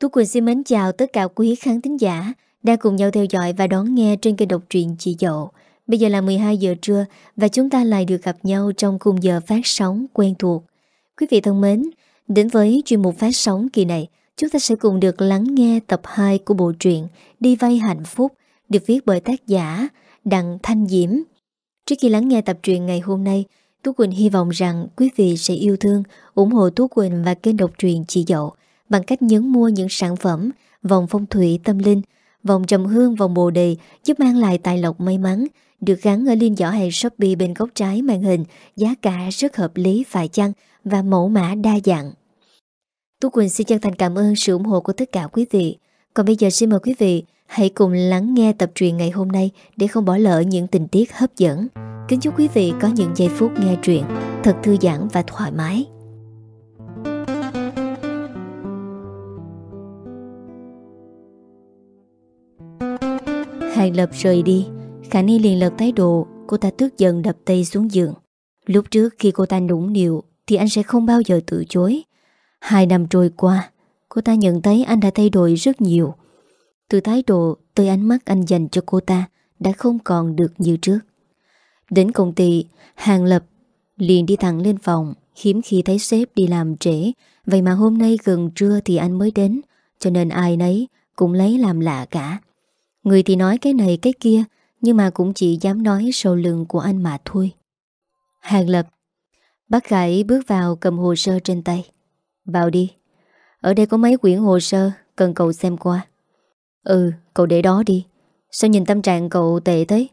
Tú Quỳnh xin mến chào tất cả quý khán thính giả đang cùng nhau theo dõi và đón nghe trên kênh độc truyện Chị Dậu. Bây giờ là 12 giờ trưa và chúng ta lại được gặp nhau trong khung giờ phát sóng quen thuộc. Quý vị thân mến, đến với chuyên mục phát sóng kỳ này, chúng ta sẽ cùng được lắng nghe tập 2 của bộ truyện Đi vay hạnh phúc được viết bởi tác giả Đặng Thanh Diễm. Trước khi lắng nghe tập truyện ngày hôm nay, Tú Quỳnh hy vọng rằng quý vị sẽ yêu thương, ủng hộ Tú Quỳnh và kênh độc truyện Chị Dậu bằng cách nhấn mua những sản phẩm vòng phong thủy tâm linh, vòng trầm hương, vòng bồ đề giúp mang lại tài lộc may mắn, được gắn ở liên giỏ hàng Shopee bên góc trái màn hình, giá cả rất hợp lý phải chăng và mẫu mã đa dạng. Tú Quỳnh xin chân thành cảm ơn sự ủng hộ của tất cả quý vị. Còn bây giờ xin mời quý vị hãy cùng lắng nghe tập truyện ngày hôm nay để không bỏ lỡ những tình tiết hấp dẫn. Kính chúc quý vị có những giây phút nghe truyện thật thư giãn và thoải mái. Hàng Lập rời đi. Khả Ni liền lật thái độ, Cô ta tức giận đập tay xuống giường. Lúc trước khi cô ta nũng nịu, Thì anh sẽ không bao giờ từ chối. Hai năm trôi qua, Cô ta nhận thấy anh đã thay đổi rất nhiều. Từ thái độ tới ánh mắt anh dành cho cô ta Đã không còn được như trước. Đến công ty, Hàng Lập liền đi thẳng lên phòng, Hiếm khi thấy sếp đi làm trễ. Vậy mà hôm nay gần trưa thì anh mới đến, Cho nên ai nấy cũng lấy làm lạ cả. Người thì nói cái này cái kia, Nhưng mà cũng chỉ dám nói sau lưng của anh mà thôi. Hàng Lập, Bác Khải bước vào cầm hồ sơ trên tay. Vào đi, Ở đây có mấy quyển hồ sơ, Cần cậu xem qua. Ừ cậu để đó đi, Sao nhìn tâm trạng cậu tệ thế?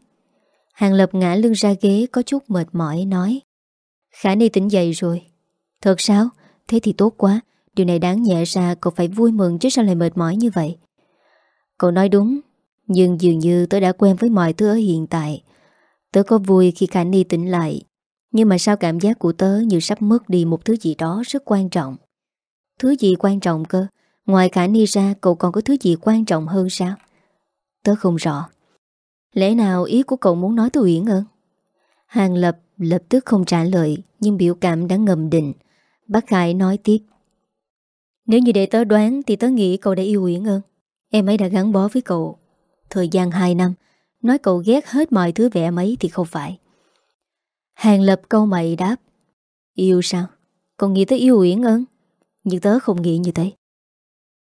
Hàng Lập ngã lưng ra ghế, Có chút mệt mỏi, nói. Khả Ni tỉnh dậy rồi. Thật sao? Thế thì tốt quá, Điều này đáng nhẹ ra cậu phải vui mừng chứ sao lại mệt mỏi như vậy? Cậu nói đúng nhưng dường như tớ đã quen với mọi thứ ở hiện tại. Tớ có vui khi Khả Ni tỉnh lại, Nhưng mà sao cảm giác của tớ như sắp mất đi một thứ gì đó rất quan trọng? Thứ gì quan trọng cơ? Ngoài Khả Ni ra, cậu còn có thứ gì quan trọng hơn sao? Tớ không rõ. Lẽ nào ý của cậu muốn nói tôi Uyển ơn Hàng Lập lập tức không trả lời, Nhưng biểu cảm đã ngầm định. Bác Khải nói tiếp. Nếu như để tớ đoán Thì tớ nghĩ cậu đã yêu Uyển ơn Em ấy đã gắn bó với cậu. Thời gian 2 năm, Nói cậu ghét hết mọi thứ vẻ mấy thì không phải. Hàng lập câu mày đáp, Yêu sao? Còn nghĩ tới yêu Uyển ơn Nhưng tớ không nghĩ như thế.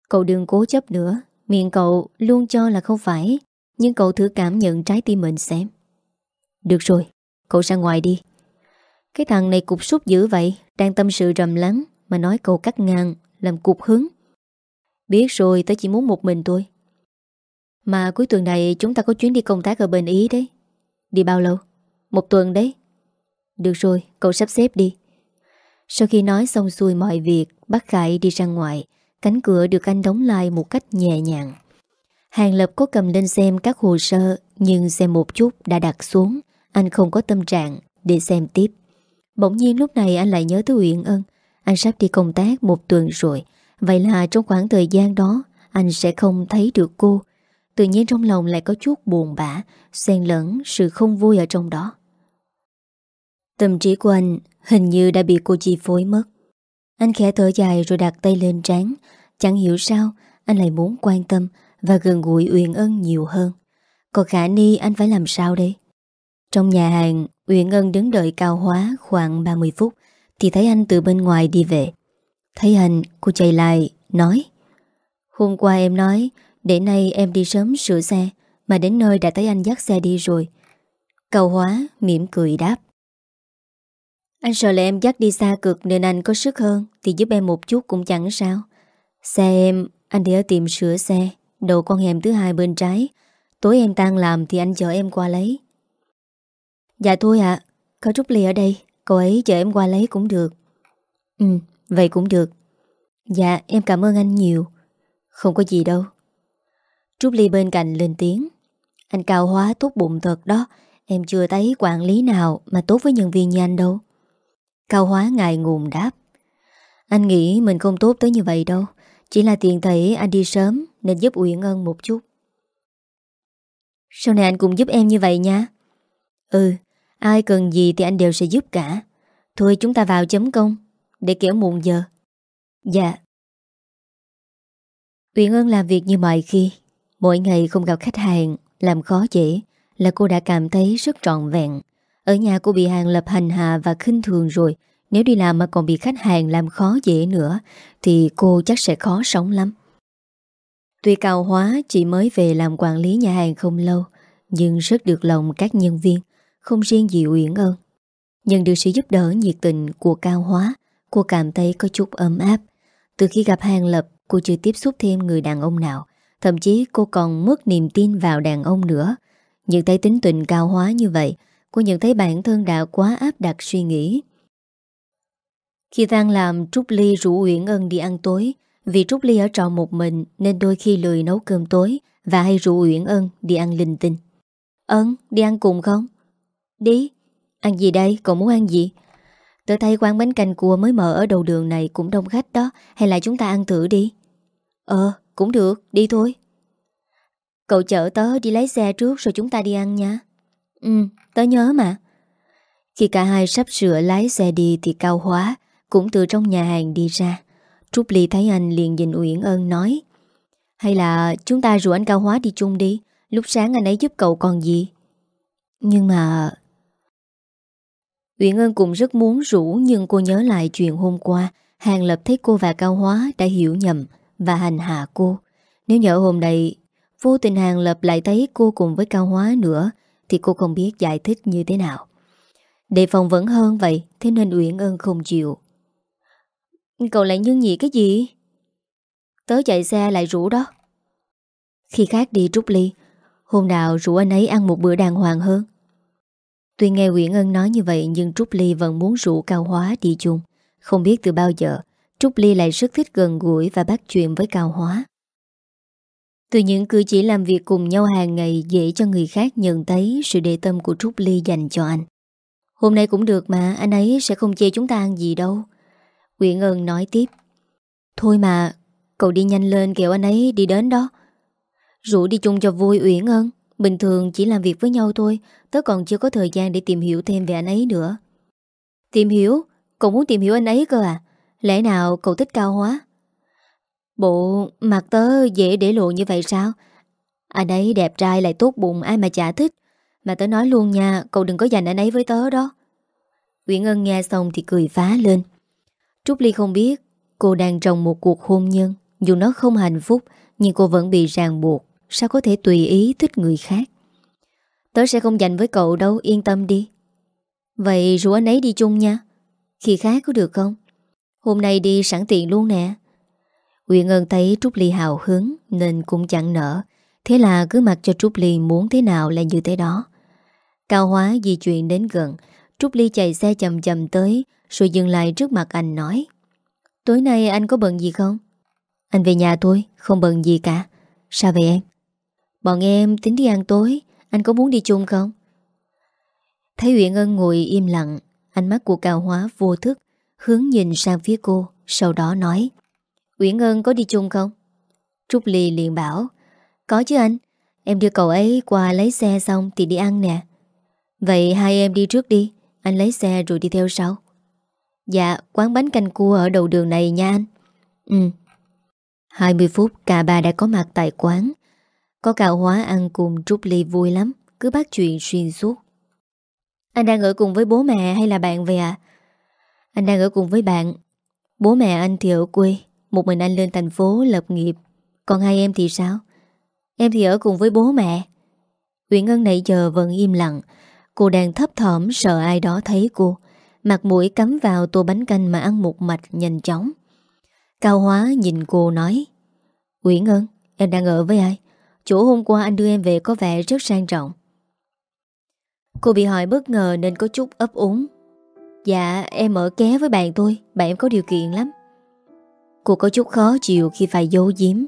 Cậu đừng cố chấp nữa, Miệng cậu luôn cho là không phải, Nhưng cậu thử cảm nhận trái tim mình xem. Được rồi, Cậu ra ngoài đi. Cái thằng này cục súc dữ vậy, Đang tâm sự rầm lắng Mà nói cậu cắt ngang, Làm cục hứng. Biết rồi, tớ chỉ muốn một mình tôi mà cuối tuần này chúng ta có chuyến đi công tác ở bên Ý đấy. Đi bao lâu? Một tuần đấy. Được rồi, cậu sắp xếp đi. Sau khi nói xong xuôi mọi việc Bác Khải đi ra ngoài. Cánh cửa được anh đóng lại một cách nhẹ nhàng. Hàng Lập có cầm lên xem các hồ sơ Nhưng xem một chút đã đặt xuống. Anh không có tâm trạng để xem tiếp. Bỗng nhiên lúc này anh lại nhớ tới Uyển Ân. Anh sắp đi công tác một tuần rồi. Vậy là trong khoảng thời gian đó Anh sẽ không thấy được cô. Tự nhiên trong lòng lại có chút buồn bã, xen lẫn sự không vui ở trong đó. Tâm trí của anh hình như đã bị cô chi phối mất. Anh khẽ thở dài rồi đặt tay lên trán. Chẳng hiểu sao, Anh lại muốn quan tâm Và gần gũi Uyển Ân nhiều hơn. Còn khả ni anh phải làm sao đây? Trong nhà hàng, Uyển Ân đứng đợi cao hóa khoảng 30 phút Thì thấy anh từ bên ngoài đi về. Thấy anh, cô chạy lại, Nói, Hôm qua em nói để nay em đi sớm sửa xe, Mà đến nơi đã thấy anh dắt xe đi rồi. Cầu hóa mỉm cười đáp. Anh sợ là em dắt đi xa cực Nên anh có sức hơn, Thì giúp em một chút cũng chẳng sao. Xe em, anh để ở tiệm sửa xe Đầu con hẻm thứ hai bên trái. Tối em tan làm thì anh chở em qua lấy. Dạ thôi ạ, Có Trúc Ly ở đây Cậu ấy chở em qua lấy cũng được. Ừ vậy cũng được. Dạ em cảm ơn anh nhiều. Không có gì đâu. Trúc Ly bên cạnh lên tiếng. Anh cao hóa tốt bụng thật đó. Em chưa thấy quản lý nào Mà tốt với nhân viên như anh đâu. Cao hóa ngại ngùng đáp. Anh nghĩ mình không tốt tới như vậy đâu. Chỉ là tiền thể anh đi sớm Nên giúp Uyển Ân một chút. Sau này anh cũng giúp em như vậy nha. Ừ Ai cần gì thì anh đều sẽ giúp cả. Thôi chúng ta vào chấm công, Để kéo muộn giờ. Dạ. Uyển Ân làm việc như mọi khi. Mỗi ngày không gặp khách hàng, Làm khó dễ, Là cô đã cảm thấy rất trọn vẹn. Ở nhà cô bị hàng lập hành hạ và khinh thường rồi. Nếu đi làm mà còn bị khách hàng làm khó dễ nữa, Thì cô chắc sẽ khó sống lắm. Tuy Cao Hóa chỉ mới về làm quản lý nhà hàng không lâu, Nhưng rất được lòng các nhân viên, Không riêng gì Uyển Ân Nhận được sự giúp đỡ nhiệt tình của Cao Hóa, Cô cảm thấy có chút ấm áp. Từ khi gặp Hàng Lập, Cô chưa tiếp xúc thêm người đàn ông nào. Thậm chí cô còn mất niềm tin vào đàn ông nữa Nhưng thấy tính tình cao hóa như vậy, Cô nhận thấy bản thân đã quá áp đặt suy nghĩ Khi tan làm Trúc Ly rủ Uyển Ân đi ăn tối, Vì Trúc Ly ở trọ một mình Nên đôi khi lười nấu cơm tối Và hay rủ Uyển Ân đi ăn linh tinh Ân, đi ăn cùng không? Đi Ăn gì đây? Cậu muốn ăn gì? Tớ thấy quán bánh canh cua mới mở ở đầu đường này cũng đông khách đó, Hay là chúng ta ăn thử đi Ờ cũng được, đi thôi. Cậu chở tớ đi lấy xe trước rồi chúng ta đi ăn nha. Ừ tớ nhớ mà. Khi cả hai sắp sửa lái xe đi thì Cao Hóa Cũng từ trong nhà hàng đi ra. Trúc Ly thấy anh liền nhìn Uyển Ân nói, Hay là chúng ta rủ anh Cao Hóa đi chung đi, Lúc sáng anh ấy giúp cậu còn gì? Nhưng mà Uyển Ân cũng rất muốn rủ nhưng cô nhớ lại chuyện hôm qua, Hàng Lập thấy cô và Cao Hóa đã hiểu nhầm và hành hạ cô. Nếu nhỡ hôm nay vô tình Hàng Lập lại thấy cô cùng với Cao Hóa nữa thì cô không biết giải thích như thế nào. Đề phòng vẫn hơn vậy thế nên Uyển Ân không chịu. Cậu lại nhân nhị cái gì? Tớ chạy xe lại rủ đó. Khi khác đi Trúc Ly, hôm nào rủ anh ấy ăn một bữa đàng hoàng hơn. Tuy nghe Nguyễn Ân nói như vậy nhưng Trúc Ly vẫn muốn rủ Cao Hóa đi chung. Không biết từ bao giờ, Trúc Ly lại rất thích gần gũi và bắt chuyện với Cao Hóa. Từ những cử chỉ làm việc cùng nhau hàng ngày dễ cho người khác nhận thấy sự đề tâm của Trúc Ly dành cho anh. Hôm nay cũng được mà, anh ấy sẽ không chê chúng ta ăn gì đâu. Nguyễn Ân nói tiếp. Thôi mà, cậu đi nhanh lên kẹo anh ấy đi đến đó. Rủ đi chung cho vui Uyển Ân. Bình thường chỉ làm việc với nhau thôi Tớ còn chưa có thời gian để tìm hiểu thêm về anh ấy nữa Tìm hiểu? Cậu muốn tìm hiểu anh ấy cơ à? Lẽ nào cậu thích cao hóa? Bộ mặt tớ dễ để lộ như vậy sao? Anh ấy đẹp trai lại tốt bụng, ai mà chả thích. Mà tớ nói luôn nha, Cậu đừng có dành anh ấy với tớ đó. Nguyễn Ân nghe xong thì cười phá lên. Trúc Ly không biết Cô đang trong một cuộc hôn nhân. Dù nó không hạnh phúc, Nhưng cô vẫn bị ràng buộc. Sao có thể tùy ý thích người khác? Tớ sẽ không dành với cậu đâu, Yên tâm đi. Vậy rủ anh ấy đi chung nha. Khi khác có được không? Hôm nay đi sẵn tiện luôn nè Uyên Ân thấy Trúc Ly hào hứng Nên cũng chẳng nở Thế là cứ mặc cho Trúc Ly muốn thế nào là như thế đó Cao Hóa di chuyển đến gần Trúc Ly chạy xe chậm chậm tới Rồi dừng lại trước mặt anh nói Tối nay anh có bận gì không? Anh về nhà thôi, không bận gì cả Sao vậy em? Bọn em tính đi ăn tối Anh có muốn đi chung không? Thấy Uyển Ân ngồi im lặng Ánh mắt của Cao Hóa vô thức Hướng nhìn sang phía cô, Sau đó nói, Uyển Ân có đi chung không? Trúc Ly liền bảo, Có chứ anh, Em đưa cậu ấy qua lấy xe xong thì đi ăn nè. Vậy hai em đi trước đi, Anh lấy xe rồi đi theo sau. Dạ quán bánh canh cua ở đầu đường này nha anh. Ừ. 20 phút, cả ba đã có mặt tại quán. Có cạo hóa ăn cùng Trúc Ly vui lắm, Cứ bắt chuyện xuyên suốt. Anh đang ở cùng với bố mẹ hay là bạn về à? Anh đang ở cùng với bạn. Bố mẹ anh thì ở quê Một mình anh lên thành phố lập nghiệp. Còn hai em thì sao? Em thì ở cùng với bố mẹ. Uyển Ngân nãy giờ vẫn im lặng. Cô đang thấp thỏm sợ ai đó thấy cô. Mặt mũi cắm vào tô bánh canh mà ăn một mạch nhanh chóng. Cao Hóa nhìn cô nói Uyển Ngân, em đang ở với ai? Chỗ hôm qua anh đưa em về có vẻ rất sang trọng. Cô bị hỏi bất ngờ nên có chút ấp úng. Dạ em ở ké với bạn tôi. Bạn em có điều kiện lắm. Cô có chút khó chịu khi phải giấu giếm.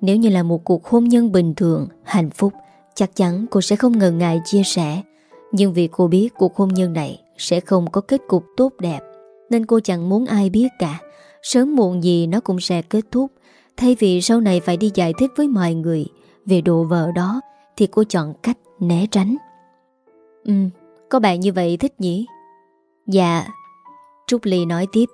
Nếu như là một cuộc hôn nhân bình thường, Hạnh phúc, Chắc chắn cô sẽ không ngần ngại chia sẻ. Nhưng vì cô biết cuộc hôn nhân này Sẽ không có kết cục tốt đẹp, Nên cô chẳng muốn ai biết cả. Sớm muộn gì nó cũng sẽ kết thúc. Thay vì sau này phải đi giải thích với mọi người về độ vợ đó, Thì cô chọn cách né tránh. Ừ Có bạn như vậy thích nhỉ? Dạ. Trúc Ly nói tiếp.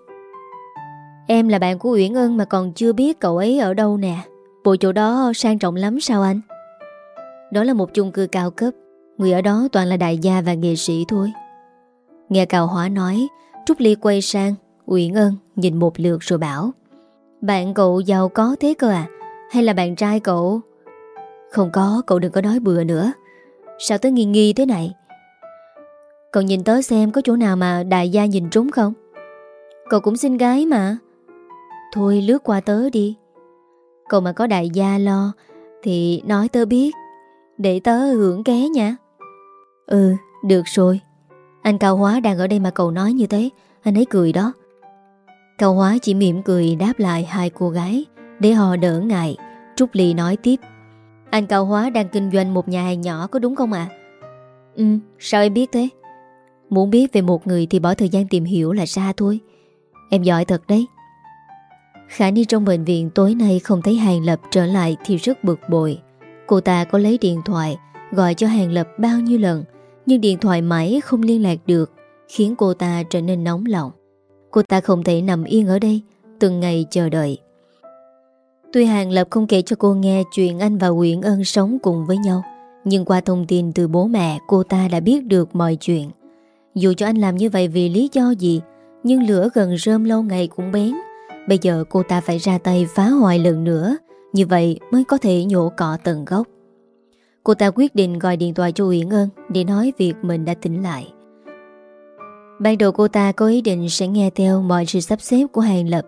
Em là bạn của Uyển Ân mà còn chưa biết cậu ấy ở đâu nè. Bộ chỗ đó sang trọng lắm sao anh? Đó là một chung cư cao cấp. Người ở đó toàn là đại gia và nghệ sĩ thôi. Nghe cào hỏa nói, Trúc Ly quay sang, Uyển Ân nhìn một lượt rồi bảo, Bạn cậu giàu có thế cơ à? Hay là bạn trai cậu? Không có, cậu đừng có nói bừa nữa. Sao tới nghi nghi thế này? Cậu nhìn tới xem có chỗ nào mà đại gia nhìn trúng không? Cậu cũng xinh gái mà. Thôi lướt qua tớ đi. Cậu mà có đại gia lo Thì nói tớ biết. Để tớ hưởng ké nha. Ừ được rồi. Anh Cao Hóa đang ở đây mà cậu nói như thế. Anh ấy cười đó. Cao Hóa chỉ mỉm cười đáp lại hai cô gái. Để họ đỡ ngại. Trúc Ly nói tiếp. Anh Cao Hóa đang kinh doanh một nhà hàng nhỏ có đúng không ạ? Ừ, sao em biết thế? Muốn biết về một người thì bỏ thời gian tìm hiểu là ra thôi Em giỏi thật đấy Khả Ni trong bệnh viện tối nay không thấy Hàng Lập trở lại thì rất bực bội. Cô ta có lấy điện thoại, gọi cho Hàng Lập bao nhiêu lần, nhưng điện thoại mãi không liên lạc được, khiến cô ta trở nên nóng lòng. Cô ta không thể nằm yên ở đây, từng ngày chờ đợi. Tuy Hàng Lập không kể cho cô nghe chuyện anh và Nguyễn Ân sống cùng với nhau, nhưng qua thông tin từ bố mẹ cô ta đã biết được mọi chuyện. Dù cho anh làm như vậy vì lý do gì, nhưng lửa gần rơm lâu ngày cũng bén, Bây giờ cô ta phải ra tay phá hoại lần nữa Như vậy mới có thể nhổ cọ tận gốc. Cô ta quyết định gọi điện thoại cho Uyển Ân Để nói việc mình đã tỉnh lại. Ban đầu cô ta có ý định sẽ nghe theo mọi sự sắp xếp của Hàng Lập.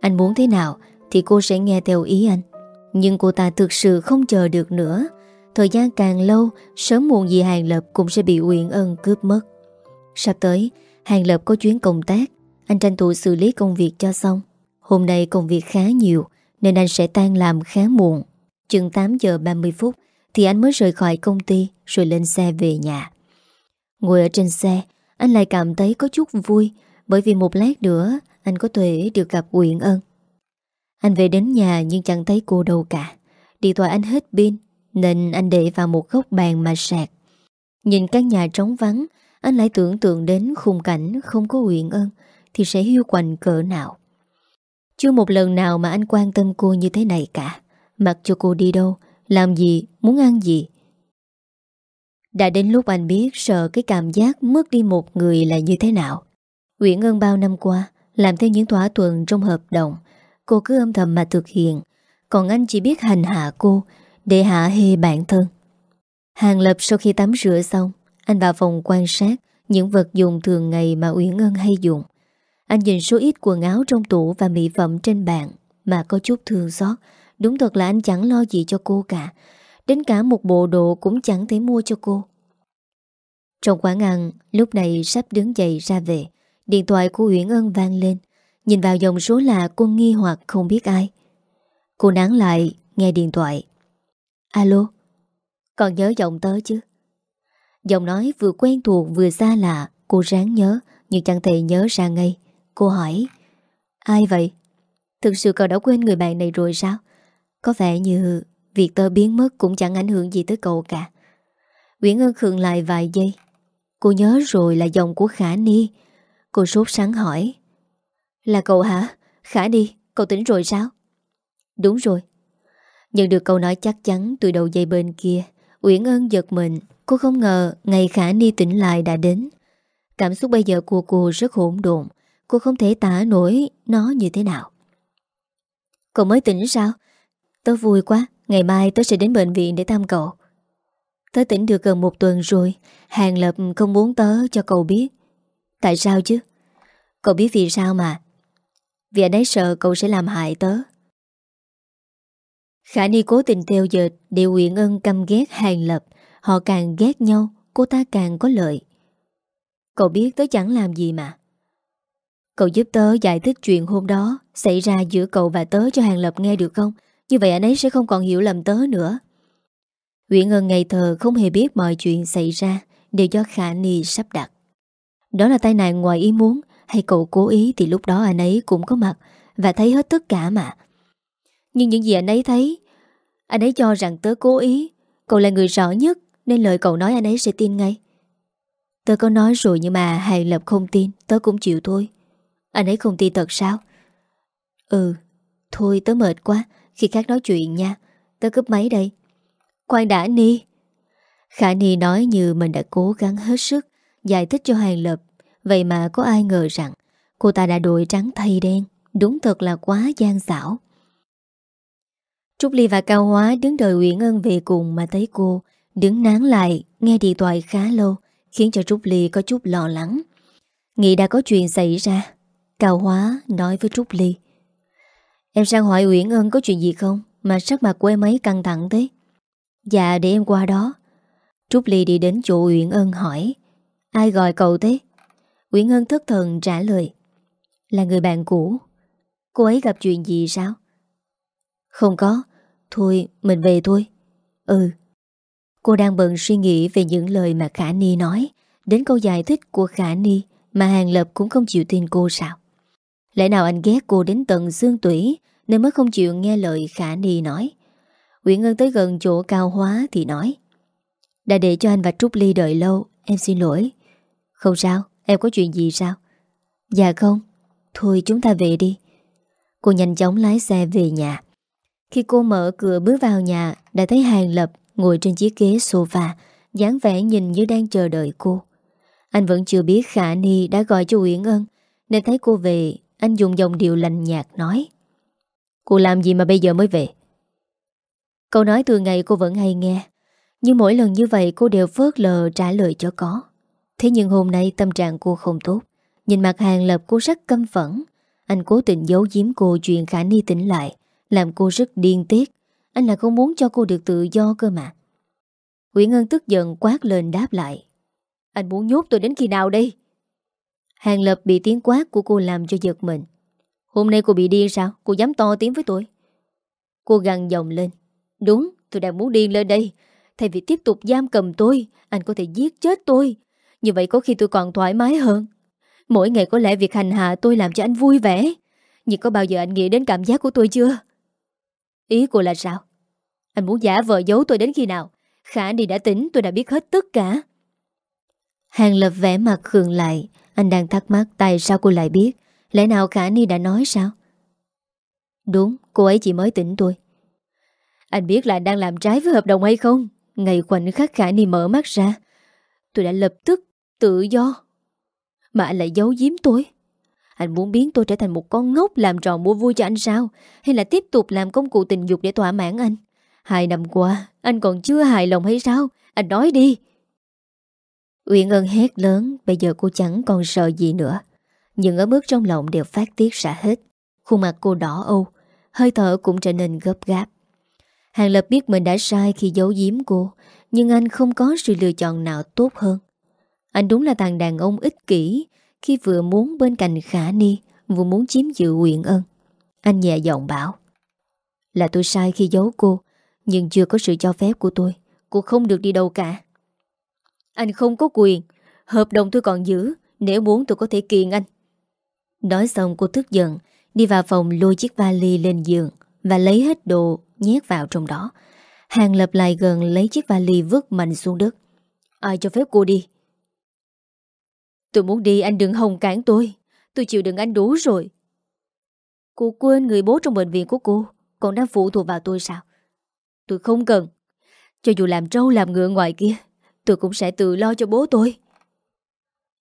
Anh muốn thế nào thì cô sẽ nghe theo ý anh. Nhưng cô ta thực sự không chờ được nữa. Thời gian càng lâu Sớm muộn gì Hàng Lập cũng sẽ bị Uyển Ân cướp mất. Sắp tới, Hàng Lập có chuyến công tác. Anh tranh thủ xử lý công việc cho xong. Hôm nay công việc khá nhiều, Nên anh sẽ tan làm khá muộn. Chừng 8 giờ 30 phút Thì anh mới rời khỏi công ty, Rồi lên xe về nhà. Ngồi ở trên xe, Anh lại cảm thấy có chút vui, Bởi vì một lát nữa, Anh có thể được gặp Nguyễn Ân. Anh về đến nhà nhưng chẳng thấy cô đâu cả. Điện thoại anh hết pin, Nên anh để vào một góc bàn mà sạc. Nhìn căn nhà trống vắng anh lại tưởng tượng đến khung cảnh không có uyển Ân Thì sẽ hiu quạnh cỡ nào. Chưa một lần nào mà anh quan tâm cô như thế này cả. Mặc cho cô đi đâu Làm gì, muốn ăn gì. Đã đến lúc anh biết Sợ cái cảm giác mất đi một người là như thế nào. Nguyễn ân bao năm qua Làm theo những thỏa thuận trong hợp đồng. Cô cứ âm thầm mà thực hiện. Còn anh chỉ biết hành hạ cô Để hạ hê bản thân. Hàng Lập sau khi tắm rửa xong anh vào phòng quan sát Những vật dùng thường ngày mà Uyển ân hay dùng anh nhìn số ít quần áo trong tủ và mỹ phẩm trên bàn mà có chút thương xót. Đúng thật là anh chẳng lo gì cho cô cả. Đến cả một bộ đồ cũng chẳng thể mua cho cô. Trong quán ăn, lúc này sắp đứng dậy ra về. Điện thoại của Uyển Ân vang lên. Nhìn vào dòng số lạ cô nghi hoặc không biết ai. Cô nán lại, nghe điện thoại. Alo, còn nhớ giọng tớ chứ? Giọng nói vừa quen thuộc vừa xa lạ, cô ráng nhớ nhưng chẳng thể nhớ ra ngay. Cô hỏi Ai vậy? Thực sự cậu đã quên người bạn này rồi sao? Có vẻ như việc tơ biến mất cũng chẳng ảnh hưởng gì tới cậu cả. Nguyễn Ân khựng lại vài giây. Cô nhớ rồi là dòng của Khả Ni. Cô sốt sáng hỏi. Là cậu hả? Khả Ni, cậu tỉnh rồi sao? Đúng rồi. Nhận được câu nói chắc chắn từ đầu dây bên kia, Uyển Ân giật mình. Cô không ngờ ngày Khả Ni tỉnh lại đã đến. Cảm xúc bây giờ của cô rất hỗn độn. Cô không thể tả nổi nó như thế nào. Cậu mới tỉnh sao? Tớ vui quá. Ngày mai tớ sẽ đến bệnh viện để thăm cậu. Tớ tỉnh được gần một tuần rồi. Hàng Lập không muốn tớ cho cậu biết. Tại sao chứ? Cậu biết vì sao mà? Vì anh ấy sợ cậu sẽ làm hại tớ. Khả Ni cố tình theo dệt Để Uyển Ân căm ghét Hàng Lập. Họ càng ghét nhau, Cô ta càng có lợi. Cậu biết tớ chẳng làm gì mà. Cậu giúp tớ giải thích chuyện hôm đó Xảy ra giữa cậu và tớ cho Hàng Lập nghe được không? Như vậy anh ấy sẽ không còn hiểu lầm tớ nữa. Nguyễn Ngân ngày thờ không hề biết mọi chuyện xảy ra, Đều do Khả Ni sắp đặt. Đó là tai nạn ngoài ý muốn, Hay cậu cố ý thì lúc đó anh ấy cũng có mặt Và thấy hết tất cả mà. Nhưng những gì anh ấy thấy, Anh ấy cho rằng tớ cố ý, Cậu là người rõ nhất nên lời cậu nói anh ấy sẽ tin ngay. Tớ có nói rồi nhưng mà Hàng Lập không tin Tớ cũng chịu thôi. Anh ấy không tin thật sao? Ừ, thôi tớ mệt quá, Khi khác nói chuyện nha. Tớ cướp máy đây. Khoan đã Ni. Khả Ni nói như mình đã cố gắng hết sức Giải thích cho Hàng Lập. Vậy mà có ai ngờ rằng Cô ta đã đổi trắng thay đen. Đúng thật là quá gian xảo. Trúc Ly và Cao Hóa đứng đợi Uyển Ân về cùng mà thấy cô đứng nán lại, nghe điện thoại khá lâu, khiến cho Trúc Ly có chút lo lắng. Nghĩ đã có chuyện xảy ra, Cao Hóa nói với Trúc Ly. Em sang hỏi Uyển Ân có chuyện gì không, mà sắc mặt của em ấy căng thẳng thế. Dạ để em qua đó. Trúc Ly đi đến chỗ Uyển Ân hỏi. Ai gọi cậu thế? Uyển Ân thất thần trả lời. Là người bạn cũ. Cô ấy gặp chuyện gì sao? Không có Thôi mình về thôi Ừ Cô đang bận suy nghĩ về những lời mà Khả Ni nói. Đến câu giải thích của Khả Ni Mà Hàng Lập cũng không chịu tin cô sao? Lẽ nào anh ghét cô đến tận xương tủy Nên mới không chịu nghe lời Khả Ni nói? Nguyễn Ngân tới gần chỗ cao hóa thì nói Đã để cho anh và Trúc Ly đợi lâu Em xin lỗi. Không sao, em có chuyện gì sao? Dạ không Thôi chúng ta về đi. Cô nhanh chóng lái xe về nhà. Khi cô mở cửa bước vào nhà Đã thấy Hàng Lập ngồi trên chiếc ghế sofa, dáng vẻ nhìn như đang chờ đợi cô. Anh vẫn chưa biết Khả Ni đã gọi cho Uyển Ân, Nên thấy cô về, Anh dùng dòng điệu lạnh nhạt nói. Cô làm gì mà bây giờ mới về? Câu nói từ ngày cô vẫn hay nghe, Nhưng mỗi lần như vậy cô đều phớt lờ trả lời cho có. Thế nhưng hôm nay tâm trạng cô không tốt, Nhìn mặt Hàng Lập cô rất căm phẫn. Anh cố tình giấu giếm cô chuyện Khả Ni tỉnh lại, làm cô rất điên tiết. Anh là không muốn cho cô được tự do cơ mà. Nguyễn Ngân tức giận quát lên đáp lại. Anh muốn nhốt tôi đến khi nào đây? Hàng Lập bị tiếng quát của cô làm cho giật mình. Hôm nay cô bị điên sao? Cô dám to tiếng với tôi. Cô gằn giọng lên. Đúng, tôi đang muốn điên lên đây. Thay vì tiếp tục giam cầm tôi, Anh có thể giết chết tôi. Như vậy có khi tôi còn thoải mái hơn. Mỗi ngày có lẽ việc hành hạ tôi làm cho anh vui vẻ. Nhưng có bao giờ anh nghĩ đến cảm giác của tôi chưa? Ý cô là sao? Anh muốn giả vờ giấu tôi đến khi nào? Khả đi đã tính, tôi đã biết hết tất cả. Hàng lập vẽ mặt khường lại Anh đang thắc mắc tại sao cô lại biết Lẽ nào Khả Ni đã nói sao Đúng, cô ấy chỉ mới tỉnh tôi Anh biết là đang làm trái với hợp đồng hay không Ngày khoảnh khắc Khả Ni mở mắt ra Tôi đã lập tức tự do Mà anh lại giấu giếm tôi anh muốn biến tôi trở thành một con ngốc làm trò mua vui cho anh sao? Hay là tiếp tục làm công cụ tình dục để thỏa mãn anh? Hai năm qua, anh còn chưa hài lòng hay sao? Anh nói đi. Uyển Ân hét lớn, bây giờ cô chẳng còn sợ gì nữa. Những ở bước trong lòng đều phát tiết ra hết. Khuôn mặt cô đỏ âu, hơi thở cũng trở nên gấp gáp. Hàng Lập biết mình đã sai khi giấu giếm cô, nhưng anh không có sự lựa chọn nào tốt hơn. Anh đúng là thằng đàn ông ích kỷ, khi vừa muốn bên cạnh Khả Ni Vừa muốn chiếm giữ Uyển Ân Anh nhẹ giọng bảo Là tôi sai khi giấu cô nhưng chưa có sự cho phép của tôi. Cô không được đi đâu cả. Anh không có quyền. Hợp đồng tôi còn giữ. Nếu muốn tôi có thể kiện anh. Nói xong cô tức giận, Đi vào phòng lôi chiếc vali lên giường Và lấy hết đồ nhét vào trong đó. Hàng lập lại gần lấy chiếc vali vứt mạnh xuống đất. Ai cho phép cô đi? Tôi muốn đi, anh đừng hồng cản tôi. Tôi chịu đựng anh đủ rồi. Cô quên người bố trong bệnh viện của cô. Còn đang phụ thuộc vào tôi sao? Tôi không cần. Cho dù làm trâu làm ngựa ngoài kia, Tôi cũng sẽ tự lo cho bố tôi.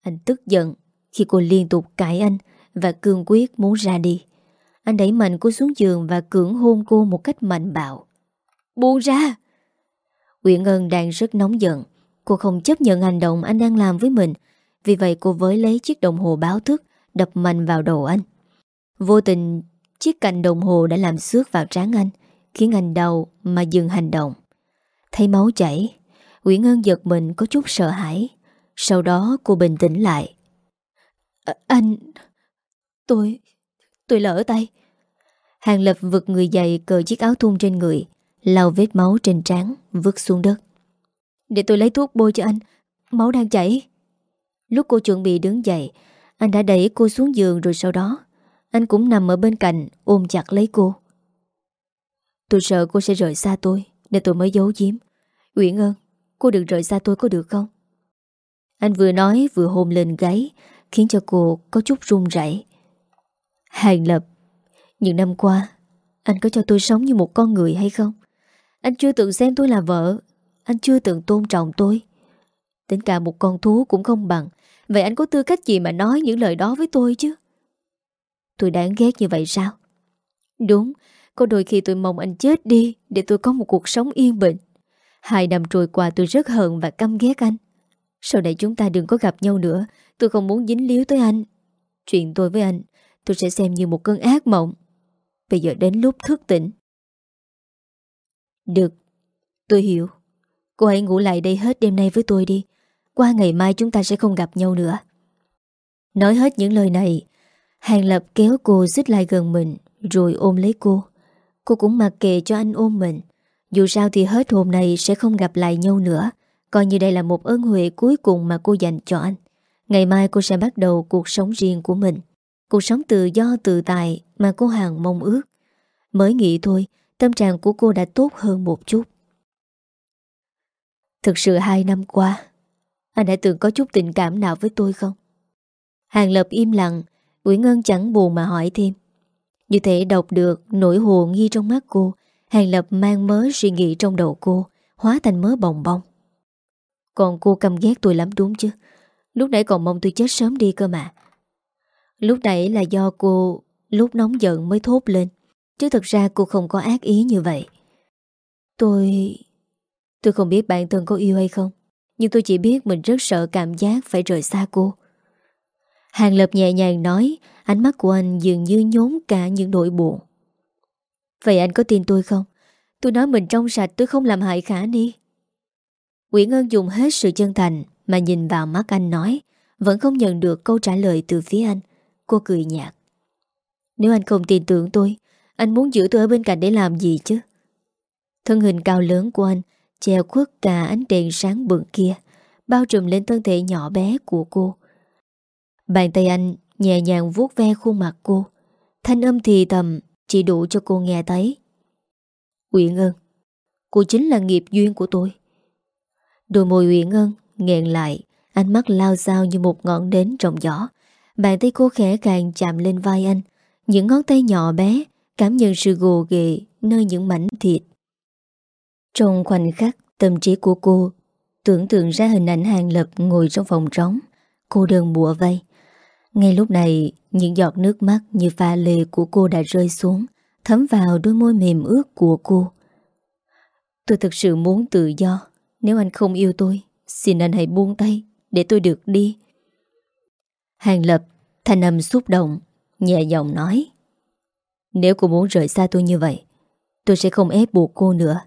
Anh tức giận Khi cô liên tục cãi anh Và cương quyết muốn ra đi. Anh đẩy mạnh cô xuống giường Và cưỡng hôn cô một cách mạnh bạo. Buông ra! Uyển Ngân đang rất nóng giận. Cô không chấp nhận hành động anh đang làm với mình. Vì vậy cô với lấy chiếc đồng hồ báo thức, Đập mạnh vào đầu anh. Vô tình, chiếc cạnh đồng hồ đã làm xước vào trán anh. Khiến anh đau mà dừng hành động. Thấy máu chảy Nguyễn Ngân giật mình có chút sợ hãi. Sau đó cô bình tĩnh lại. À, Anh Tôi Tôi lỡ tay. Hàng lập vực người dày cờ chiếc áo thun trên người lau vết máu trên trán Vứt xuống đất. Để tôi lấy thuốc bôi cho anh Máu đang chảy. Lúc cô chuẩn bị đứng dậy Anh đã đẩy cô xuống giường rồi sau đó Anh cũng nằm ở bên cạnh ôm chặt lấy cô. Tôi sợ cô sẽ rời xa tôi, Nên tôi mới giấu giếm. Uyển ơn Cô đừng rời xa tôi có được không? Anh vừa nói vừa hôn lên gáy, Khiến cho cô có chút run rẩy. Hàng lập, Những năm qua, Anh có cho tôi sống như một con người hay không? Anh chưa từng xem tôi là vợ, Anh chưa từng tôn trọng tôi. Tính cả một con thú cũng không bằng, Vậy anh có tư cách gì mà nói những lời đó với tôi chứ? Tôi đáng ghét như vậy sao? Đúng có đôi khi tôi mong anh chết đi Để tôi có một cuộc sống yên bình. Hai năm trôi qua tôi rất hận và căm ghét anh. Sau này chúng ta đừng có gặp nhau nữa, Tôi không muốn dính líu tới anh. Chuyện tôi với anh, Tôi sẽ xem như một cơn ác mộng. Bây giờ đến lúc thức tỉnh. Được, Tôi hiểu. Cô hãy ngủ lại đây hết đêm nay với tôi đi. Qua ngày mai chúng ta sẽ không gặp nhau nữa. Nói hết những lời này, Hàng Lập kéo cô xích lại gần mình, Rồi ôm lấy cô. Cô cũng mặc kệ cho anh ôm mình. Dù sao thì hết hôm nay sẽ không gặp lại nhau nữa. Coi như đây là một ơn huệ cuối cùng mà cô dành cho anh. Ngày mai cô sẽ bắt đầu cuộc sống riêng của mình. Cuộc sống tự do, tự tại Mà cô hàng mong ước. Mới nghĩ thôi, Tâm trạng của cô đã tốt hơn một chút. Thực sự hai năm qua, Anh đã từng có chút tình cảm nào với tôi không? Hàng Lập im lặng Nguyễn Ngân chẳng buồn mà hỏi thêm. Như thể đọc được nỗi hồ nghi trong mắt cô, Hàng Lập mang mớ suy nghĩ trong đầu cô, Hóa thành mớ bồng bông Còn cô căm ghét tôi lắm đúng chứ? Lúc nãy còn mong tôi chết sớm đi cơ mà. Lúc nãy là do cô, Lúc nóng giận mới thốt lên, Chứ thực ra cô không có ác ý như vậy. Tôi... Tôi không biết bản thân có yêu hay không, Nhưng tôi chỉ biết mình rất sợ cảm giác Phải rời xa cô. Hàng Lập nhẹ nhàng nói, Ánh mắt của anh dường như nhốn cả những nỗi buồn. Vậy anh có tin tôi không? Tôi nói mình trong sạch, tôi không làm hại khả ni. Nguyễn Ân dùng hết sự chân thành Mà nhìn vào mắt anh nói, Vẫn không nhận được câu trả lời từ phía anh. Cô cười nhạt. Nếu anh không tin tưởng tôi, Anh muốn giữ tôi ở bên cạnh để làm gì chứ? Thân hình cao lớn của anh Che khuất cả ánh đèn sáng bừng kia, Bao trùm lên thân thể nhỏ bé của cô. Bàn tay anh nhẹ nhàng vuốt ve khuôn mặt cô. Thanh âm thì thầm, Chỉ đủ cho cô nghe thấy. Uyển Ân, Cô chính là nghiệp duyên của tôi. Đôi môi Uyển Ân nghẹn lại, Ánh mắt lao sao như một ngọn đến trong gió. Bàn tay cô khẽ càng chạm lên vai anh. Những ngón tay nhỏ bé Cảm nhận sự gồ ghề Nơi những mảnh thịt. Trong khoảnh khắc, Tâm trí của cô Tưởng tượng ra hình ảnh hàng lập ngồi trong phòng trống. Cô đơn bùa vây ngay lúc này, những giọt nước mắt như pha lê của cô đã rơi xuống, thấm vào đôi môi mềm ướt của cô. Tôi thực sự muốn tự do. Nếu anh không yêu tôi, xin anh hãy buông tay để tôi được đi. Hàng Lập, thanh âm xúc động, nhẹ giọng nói. Nếu cô muốn rời xa tôi như vậy, tôi sẽ không ép buộc cô nữa.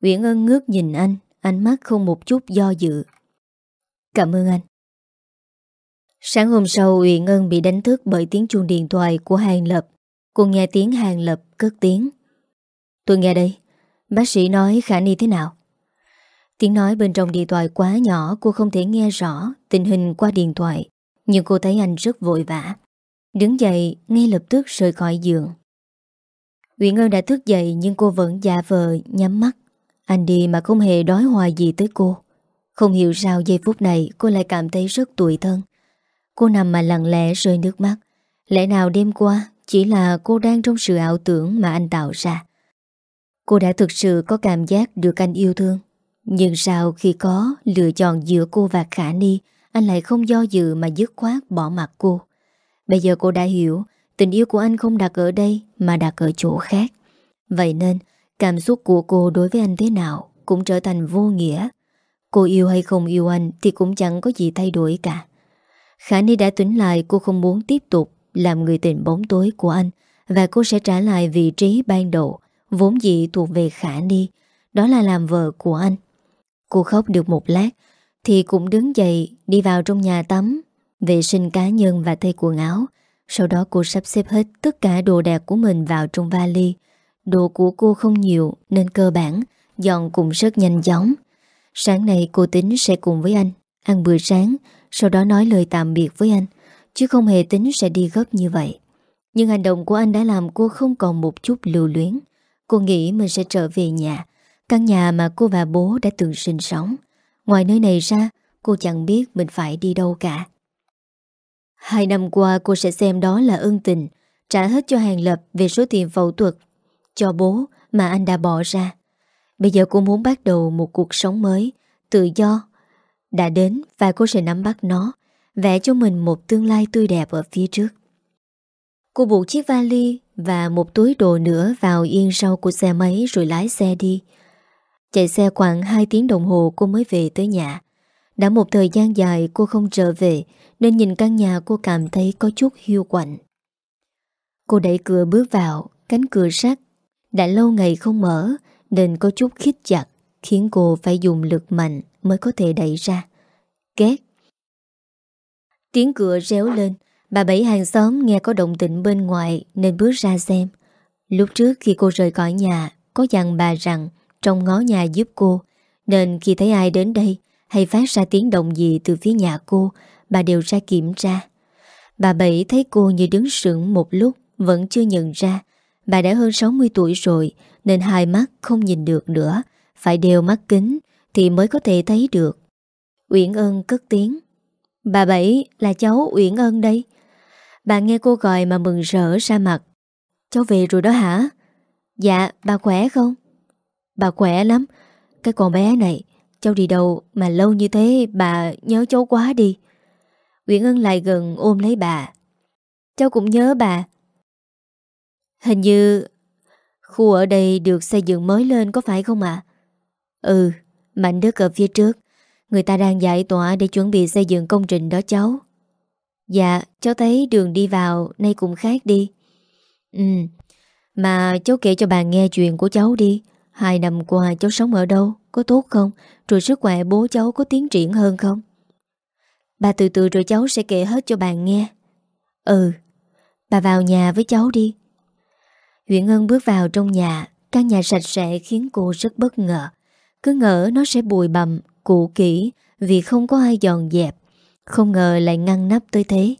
Nguyễn Ân ngước nhìn anh, ánh mắt không một chút do dự. Cảm ơn anh. Sáng hôm sau Uyển Ngân bị đánh thức bởi tiếng chuông điện thoại của Hàng Lập. Cô nghe tiếng Hàng Lập cất tiếng. Tôi nghe đây, bác sĩ nói khả ni thế nào? Tiếng nói bên trong điện thoại quá nhỏ cô không thể nghe rõ tình hình qua điện thoại. Nhưng cô thấy anh rất vội vã. Đứng dậy ngay lập tức rời khỏi giường. Uyển Ngân đã thức dậy nhưng cô vẫn giả vờ nhắm mắt. Anh đi mà không hề đói hoài gì tới cô. Không hiểu sao giây phút này cô lại cảm thấy rất tủi thân. Cô nằm mà lặng lẽ rơi nước mắt. Lẽ nào đêm qua Chỉ là cô đang trong sự ảo tưởng mà anh tạo ra? Cô đã thực sự có cảm giác được anh yêu thương. Nhưng sao khi có lựa chọn giữa cô và Khả Ni, Anh lại không do dự mà dứt khoát bỏ mặt cô? Bây giờ cô đã hiểu Tình yêu của anh không đặt ở đây Mà đặt ở chỗ khác. Vậy nên, cảm xúc của cô đối với anh thế nào Cũng trở thành vô nghĩa. Cô yêu hay không yêu anh Thì cũng chẳng có gì thay đổi cả. Khả Ni đã tính lại cô không muốn tiếp tục làm người tình bóng tối của anh và cô sẽ trả lại vị trí ban đầu vốn dĩ thuộc về Khả Ni, đó là làm vợ của anh. Cô khóc được một lát thì cũng đứng dậy đi vào trong nhà tắm, vệ sinh cá nhân và thay quần áo. Sau đó cô sắp xếp hết tất cả đồ đạc của mình vào trong vali. Đồ của cô không nhiều nên cơ bản dọn cũng rất nhanh chóng. Sáng nay cô tính sẽ cùng với anh ăn bữa sáng sau đó nói lời tạm biệt với anh Chứ không hề tính sẽ đi gấp như vậy Nhưng hành động của anh đã làm cô không còn một chút lưu luyến Cô nghĩ mình sẽ trở về nhà Căn nhà mà cô và bố đã từng sinh sống Ngoài nơi này ra Cô chẳng biết mình phải đi đâu cả Hai năm qua cô sẽ xem đó là ân tình Trả hết cho hàng lập về số tiền phẫu thuật cho bố mà anh đã bỏ ra. Bây giờ cô muốn bắt đầu một cuộc sống mới, tự do. Đã đến và cô sẽ nắm bắt nó, vẽ cho mình một tương lai tươi đẹp ở phía trước. Cô buộc chiếc vali và một túi đồ nữa vào yên sau của xe máy rồi lái xe đi. Chạy xe khoảng 2 tiếng đồng hồ cô mới về tới nhà. Đã một thời gian dài cô không trở về nên nhìn căn nhà cô cảm thấy có chút hiu quạnh. Cô đẩy cửa bước vào, cánh cửa sắt. Đã lâu ngày không mở nên có chút khít chặt khiến cô phải dùng lực mạnh mới có thể đẩy ra. Két. Tiếng cửa réo lên Bà Bảy hàng xóm nghe có động tĩnh bên ngoài nên bước ra xem. Lúc trước khi cô rời khỏi nhà, có dặn bà rằng trong ngó nhà giúp cô, nên khi thấy ai đến đây hay phát ra tiếng động gì từ phía nhà cô, bà đều ra kiểm tra. Bà Bảy thấy cô như đứng sững một lúc vẫn chưa nhận ra. Bà đã hơn 60 tuổi rồi nên hai mắt không nhìn được nữa, phải đeo mắt kính thì mới có thể thấy được. Uyển Ân cất tiếng. Bà Bảy, là cháu Uyển Ân đây. Bà nghe cô gọi mà mừng rỡ ra mặt. Cháu về rồi đó hả? Dạ bà khỏe không? Bà khỏe lắm. Cái con bé này, Cháu đi đâu mà lâu như thế Bà nhớ cháu quá đi. Uyển Ân lại gần ôm lấy bà. Cháu cũng nhớ bà. Hình như Khu ở đây được xây dựng mới lên có phải không ạ? Ừ Mảnh đất ở phía trước Người ta đang giải tỏa để chuẩn bị xây dựng công trình đó cháu Dạ, cháu thấy đường đi vào nay cũng khác đi. Ừ, mà cháu kể cho bà nghe chuyện của cháu đi. Hai năm qua cháu sống ở đâu, có tốt không? Rồi sức khỏe bố cháu có tiến triển hơn không? Bà từ từ rồi cháu sẽ kể hết cho bà nghe. Ừ, bà vào nhà với cháu đi. Huyện Ngân bước vào trong nhà, căn nhà sạch sẽ khiến cô rất bất ngờ. Cứ ngỡ nó sẽ bùi bầm, cụ kỹ vì không có ai dọn dẹp. Không ngờ lại ngăn nắp tới thế.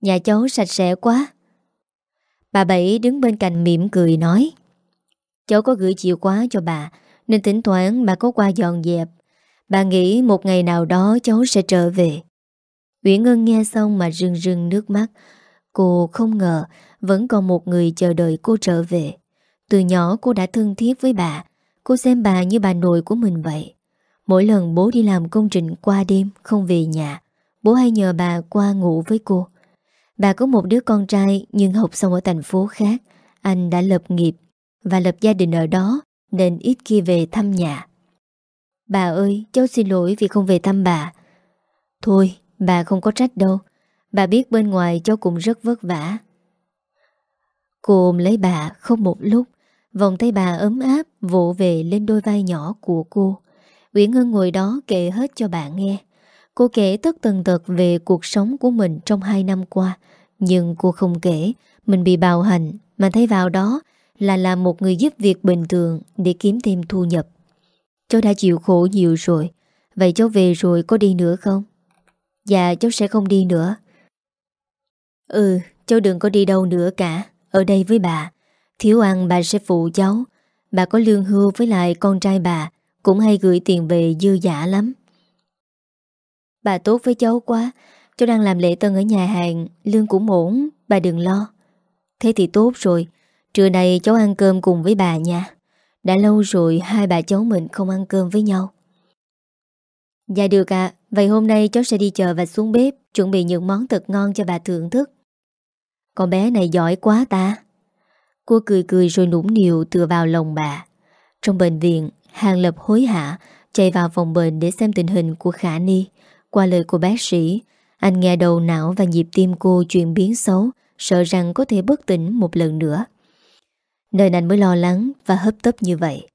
Nhà cháu sạch sẽ quá. Bà Bảy đứng bên cạnh mỉm cười nói Cháu có gửi chìa khóa cho bà Nên tỉnh thoảng bà có qua dọn dẹp. Bà nghĩ một ngày nào đó cháu sẽ trở về. Uyển Ngân nghe xong mà rưng rưng nước mắt. Cô không ngờ Vẫn còn một người chờ đợi cô trở về. Từ nhỏ cô đã thân thiết với bà Cô xem bà như bà nội của mình vậy. Mỗi lần bố đi làm công trình qua đêm, Không về nhà, Bố hay nhờ bà qua ngủ với cô. Bà có một đứa con trai Nhưng học xong ở thành phố khác. Anh đã lập nghiệp Và lập gia đình ở đó, Nên ít khi về thăm nhà. Bà ơi, cháu xin lỗi vì không về thăm bà. Thôi, bà không có trách đâu. Bà biết bên ngoài cháu cũng rất vất vả. Cô ôm lấy bà không một lúc. Vòng tay bà ấm áp vỗ về lên đôi vai nhỏ của cô. Uyển Ngân ngồi đó kể hết cho bà nghe. Cô kể tất tần tật về cuộc sống của mình trong hai năm qua, Nhưng cô không kể Mình bị bạo hành, Mà thấy vào đó là làm một người giúp việc bình thường Để kiếm thêm thu nhập. Cháu đã chịu khổ nhiều rồi. Vậy cháu về rồi có đi nữa không? Dạ cháu sẽ không đi nữa. Ừ cháu đừng có đi đâu nữa cả. Ở đây với bà. Thiếu ăn bà sẽ phụ cháu. Bà có lương hưu với lại con trai bà, Cũng hay gửi tiền về dư giả lắm. Bà tốt với cháu quá, Cháu đang làm lễ tân ở nhà hàng, Lương cũng ổn, Bà đừng lo. Thế thì tốt rồi, Trưa nay cháu ăn cơm cùng với bà nha. Đã lâu rồi hai bà cháu mình không ăn cơm với nhau. Dạ được ạ, Vậy hôm nay cháu sẽ đi chợ và xuống bếp, Chuẩn bị những món thật ngon cho bà thưởng thức. Con bé này giỏi quá ta. Cô cười cười rồi nũng nịu tựa vào lòng bà Trong bệnh viện Hàng Lập hối hả Chạy vào phòng bệnh để xem tình hình của Khả Ni qua lời của bác sĩ, anh nghe đầu não và nhịp tim cô chuyển biến xấu, sợ rằng có thể bất tỉnh một lần nữa. Nên anh mới lo lắng và hấp tấp như vậy.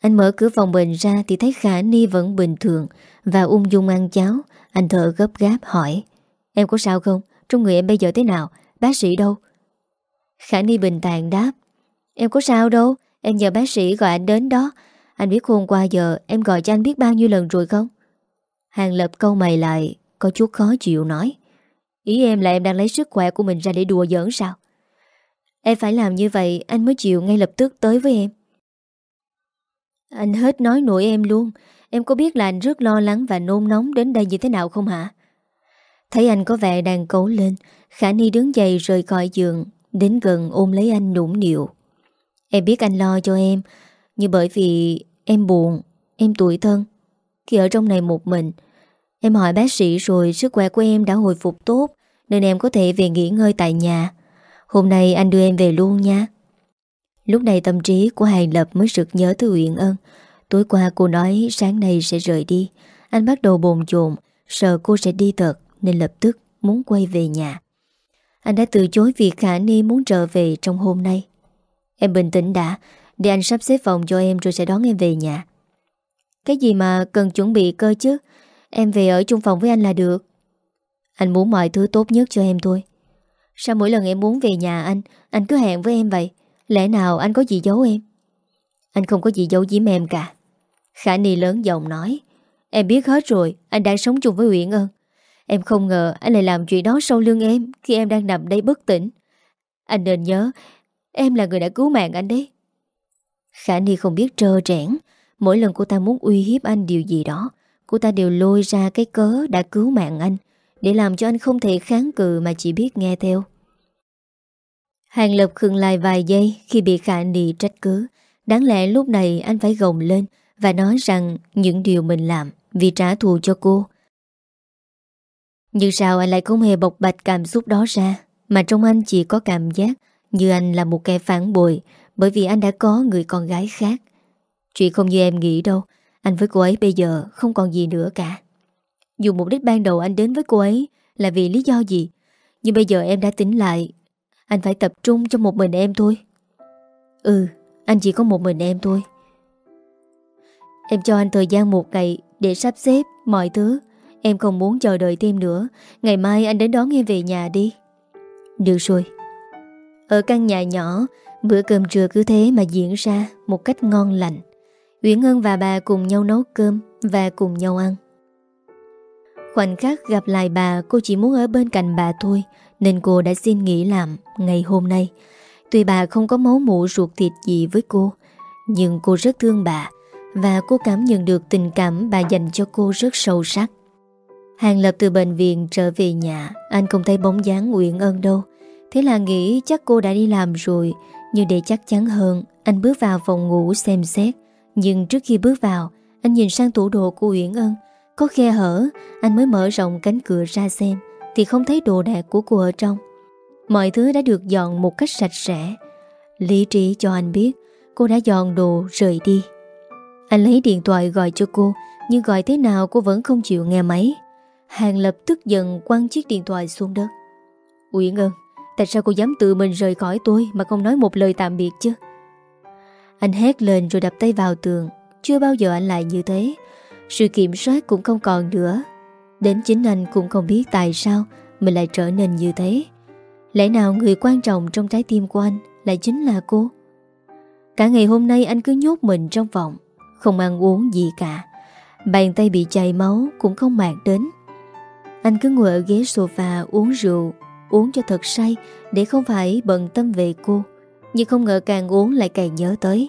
Anh mở cửa phòng bệnh ra thì thấy Khả Ni vẫn bình thường và ung dung ăn cháo. Anh thở gấp gáp hỏi Em có sao không? Trong người em bây giờ thế nào? Bác sĩ đâu? Khả Ni bình tàn đáp, Em có sao đâu? Em nhờ bác sĩ gọi anh đến đó. Anh biết hôm qua giờ em gọi cho anh biết bao nhiêu lần rồi không? Hàng lập câu mày lại, Có chút khó chịu nói, Ý em là em đang lấy sức khỏe của mình ra để đùa giỡn sao Em phải làm như vậy, Anh mới chịu ngay lập tức tới với em Anh hết nói nổi em luôn, Em có biết là anh rất lo lắng Và nôn nóng đến đây như thế nào không hả Thấy anh có vẻ đang cấu lên, Khả Ni đứng dậy rời khỏi giường Đến gần ôm lấy anh nũng nịu. Em biết anh lo cho em, Nhưng bởi vì em buồn, Em tuổi thân. Khi ở trong này một mình, Em hỏi bác sĩ rồi sức khỏe của em đã hồi phục tốt, Nên em có thể về nghỉ ngơi tại nhà. Hôm nay anh đưa em về luôn nha. Lúc này tâm trí của Hàng Lập mới sực nhớ tới Uyển Ân. Tối qua cô nói sáng nay sẽ rời đi. Anh bắt đầu bồn chồn, Sợ cô sẽ đi thật, Nên lập tức muốn quay về nhà. Anh đã từ chối việc Khả Ni muốn trở về trong hôm nay. Em bình tĩnh đã, Để anh sắp xếp phòng cho em rồi sẽ đón em về nhà. Cái gì mà cần chuẩn bị cơ chứ? Em về ở chung phòng với anh là được. Anh muốn mọi thứ tốt nhất cho em thôi. Sao mỗi lần em muốn về nhà anh Anh cứ hẹn với em vậy? Lẽ nào anh có gì giấu em? Anh không có gì giấu giếm em cả. Khả Ni lớn giọng nói, Em biết hết rồi, Anh đang sống chung với Uyển Ân. Em không ngờ anh lại làm chuyện đó sau lưng em Khi em đang nằm đây bất tỉnh. Anh nên nhớ, Em là người đã cứu mạng anh đấy. Khả Ni không biết trơ trẽn. Mỗi lần cô ta muốn uy hiếp anh điều gì đó, Cô ta đều lôi ra cái cớ đã cứu mạng anh, Để làm cho anh không thể kháng cự Mà chỉ biết nghe theo. Hàng Lập khừng lại vài giây Khi bị Khả Ni trách cứ. Đáng lẽ lúc này anh phải gồng lên Và nói rằng những điều mình làm Vì trả thù cho cô nhưng sao anh lại không hề bộc bạch cảm xúc đó ra, Mà trong anh chỉ có cảm giác Như anh là một kẻ phản bội Bởi vì anh đã có người con gái khác. Chuyện không như em nghĩ đâu, Anh với cô ấy bây giờ không còn gì nữa cả. Dù mục đích ban đầu anh đến với cô ấy Là vì lý do gì, Nhưng bây giờ em đã tính lại, Anh phải tập trung cho một mình em thôi. Ừ Anh chỉ có một mình em thôi. Em cho anh thời gian một ngày Để sắp xếp mọi thứ Em không muốn chờ đợi thêm nữa. Ngày mai anh đến đón em về nhà đi. Được rồi. Ở căn nhà nhỏ, Bữa cơm trưa cứ thế mà diễn ra Một cách ngon lành. Uyển Ngân và bà cùng nhau nấu cơm Và cùng nhau ăn. Khoảnh khắc gặp lại bà, Cô chỉ muốn ở bên cạnh bà thôi, Nên cô đã xin nghỉ làm ngày hôm nay. Tuy bà không có máu mụ ruột thịt gì với cô, Nhưng cô rất thương bà Và cô cảm nhận được tình cảm bà dành cho cô rất sâu sắc. Hàng Lập từ bệnh viện trở về nhà. Anh không thấy bóng dáng Uyển Ân đâu. Thế là nghĩ chắc cô đã đi làm rồi. Nhưng để chắc chắn hơn, Anh bước vào phòng ngủ xem xét. Nhưng trước khi bước vào, Anh nhìn sang tủ đồ của Uyển Ân. Có khe hở, Anh mới mở rộng cánh cửa ra xem, Thì không thấy đồ đạc của cô ở trong. Mọi thứ đã được dọn một cách sạch sẽ. Lý trí cho anh biết, Cô đã dọn đồ rời đi. Anh lấy điện thoại gọi cho cô, Nhưng gọi thế nào cô vẫn không chịu nghe máy. Hàng lập tức giận quăng chiếc điện thoại xuống đất. Uyển ơn Tại sao cô dám tự mình rời khỏi tôi Mà không nói một lời tạm biệt chứ? Anh hét lên rồi đập tay vào tường. Chưa bao giờ anh lại như thế. Sự kiểm soát cũng không còn nữa. Đến chính anh cũng không biết tại sao Mình lại trở nên như thế. Lẽ nào người quan trọng trong trái tim của anh Lại chính là cô? Cả ngày hôm nay anh cứ nhốt mình trong phòng, Không ăn uống gì cả. Bàn tay bị chảy máu cũng không mạc đến. Anh cứ ngồi ở ghế sofa uống rượu, Uống cho thật say Để không phải bận tâm về cô. Nhưng không ngờ càng uống lại càng nhớ tới.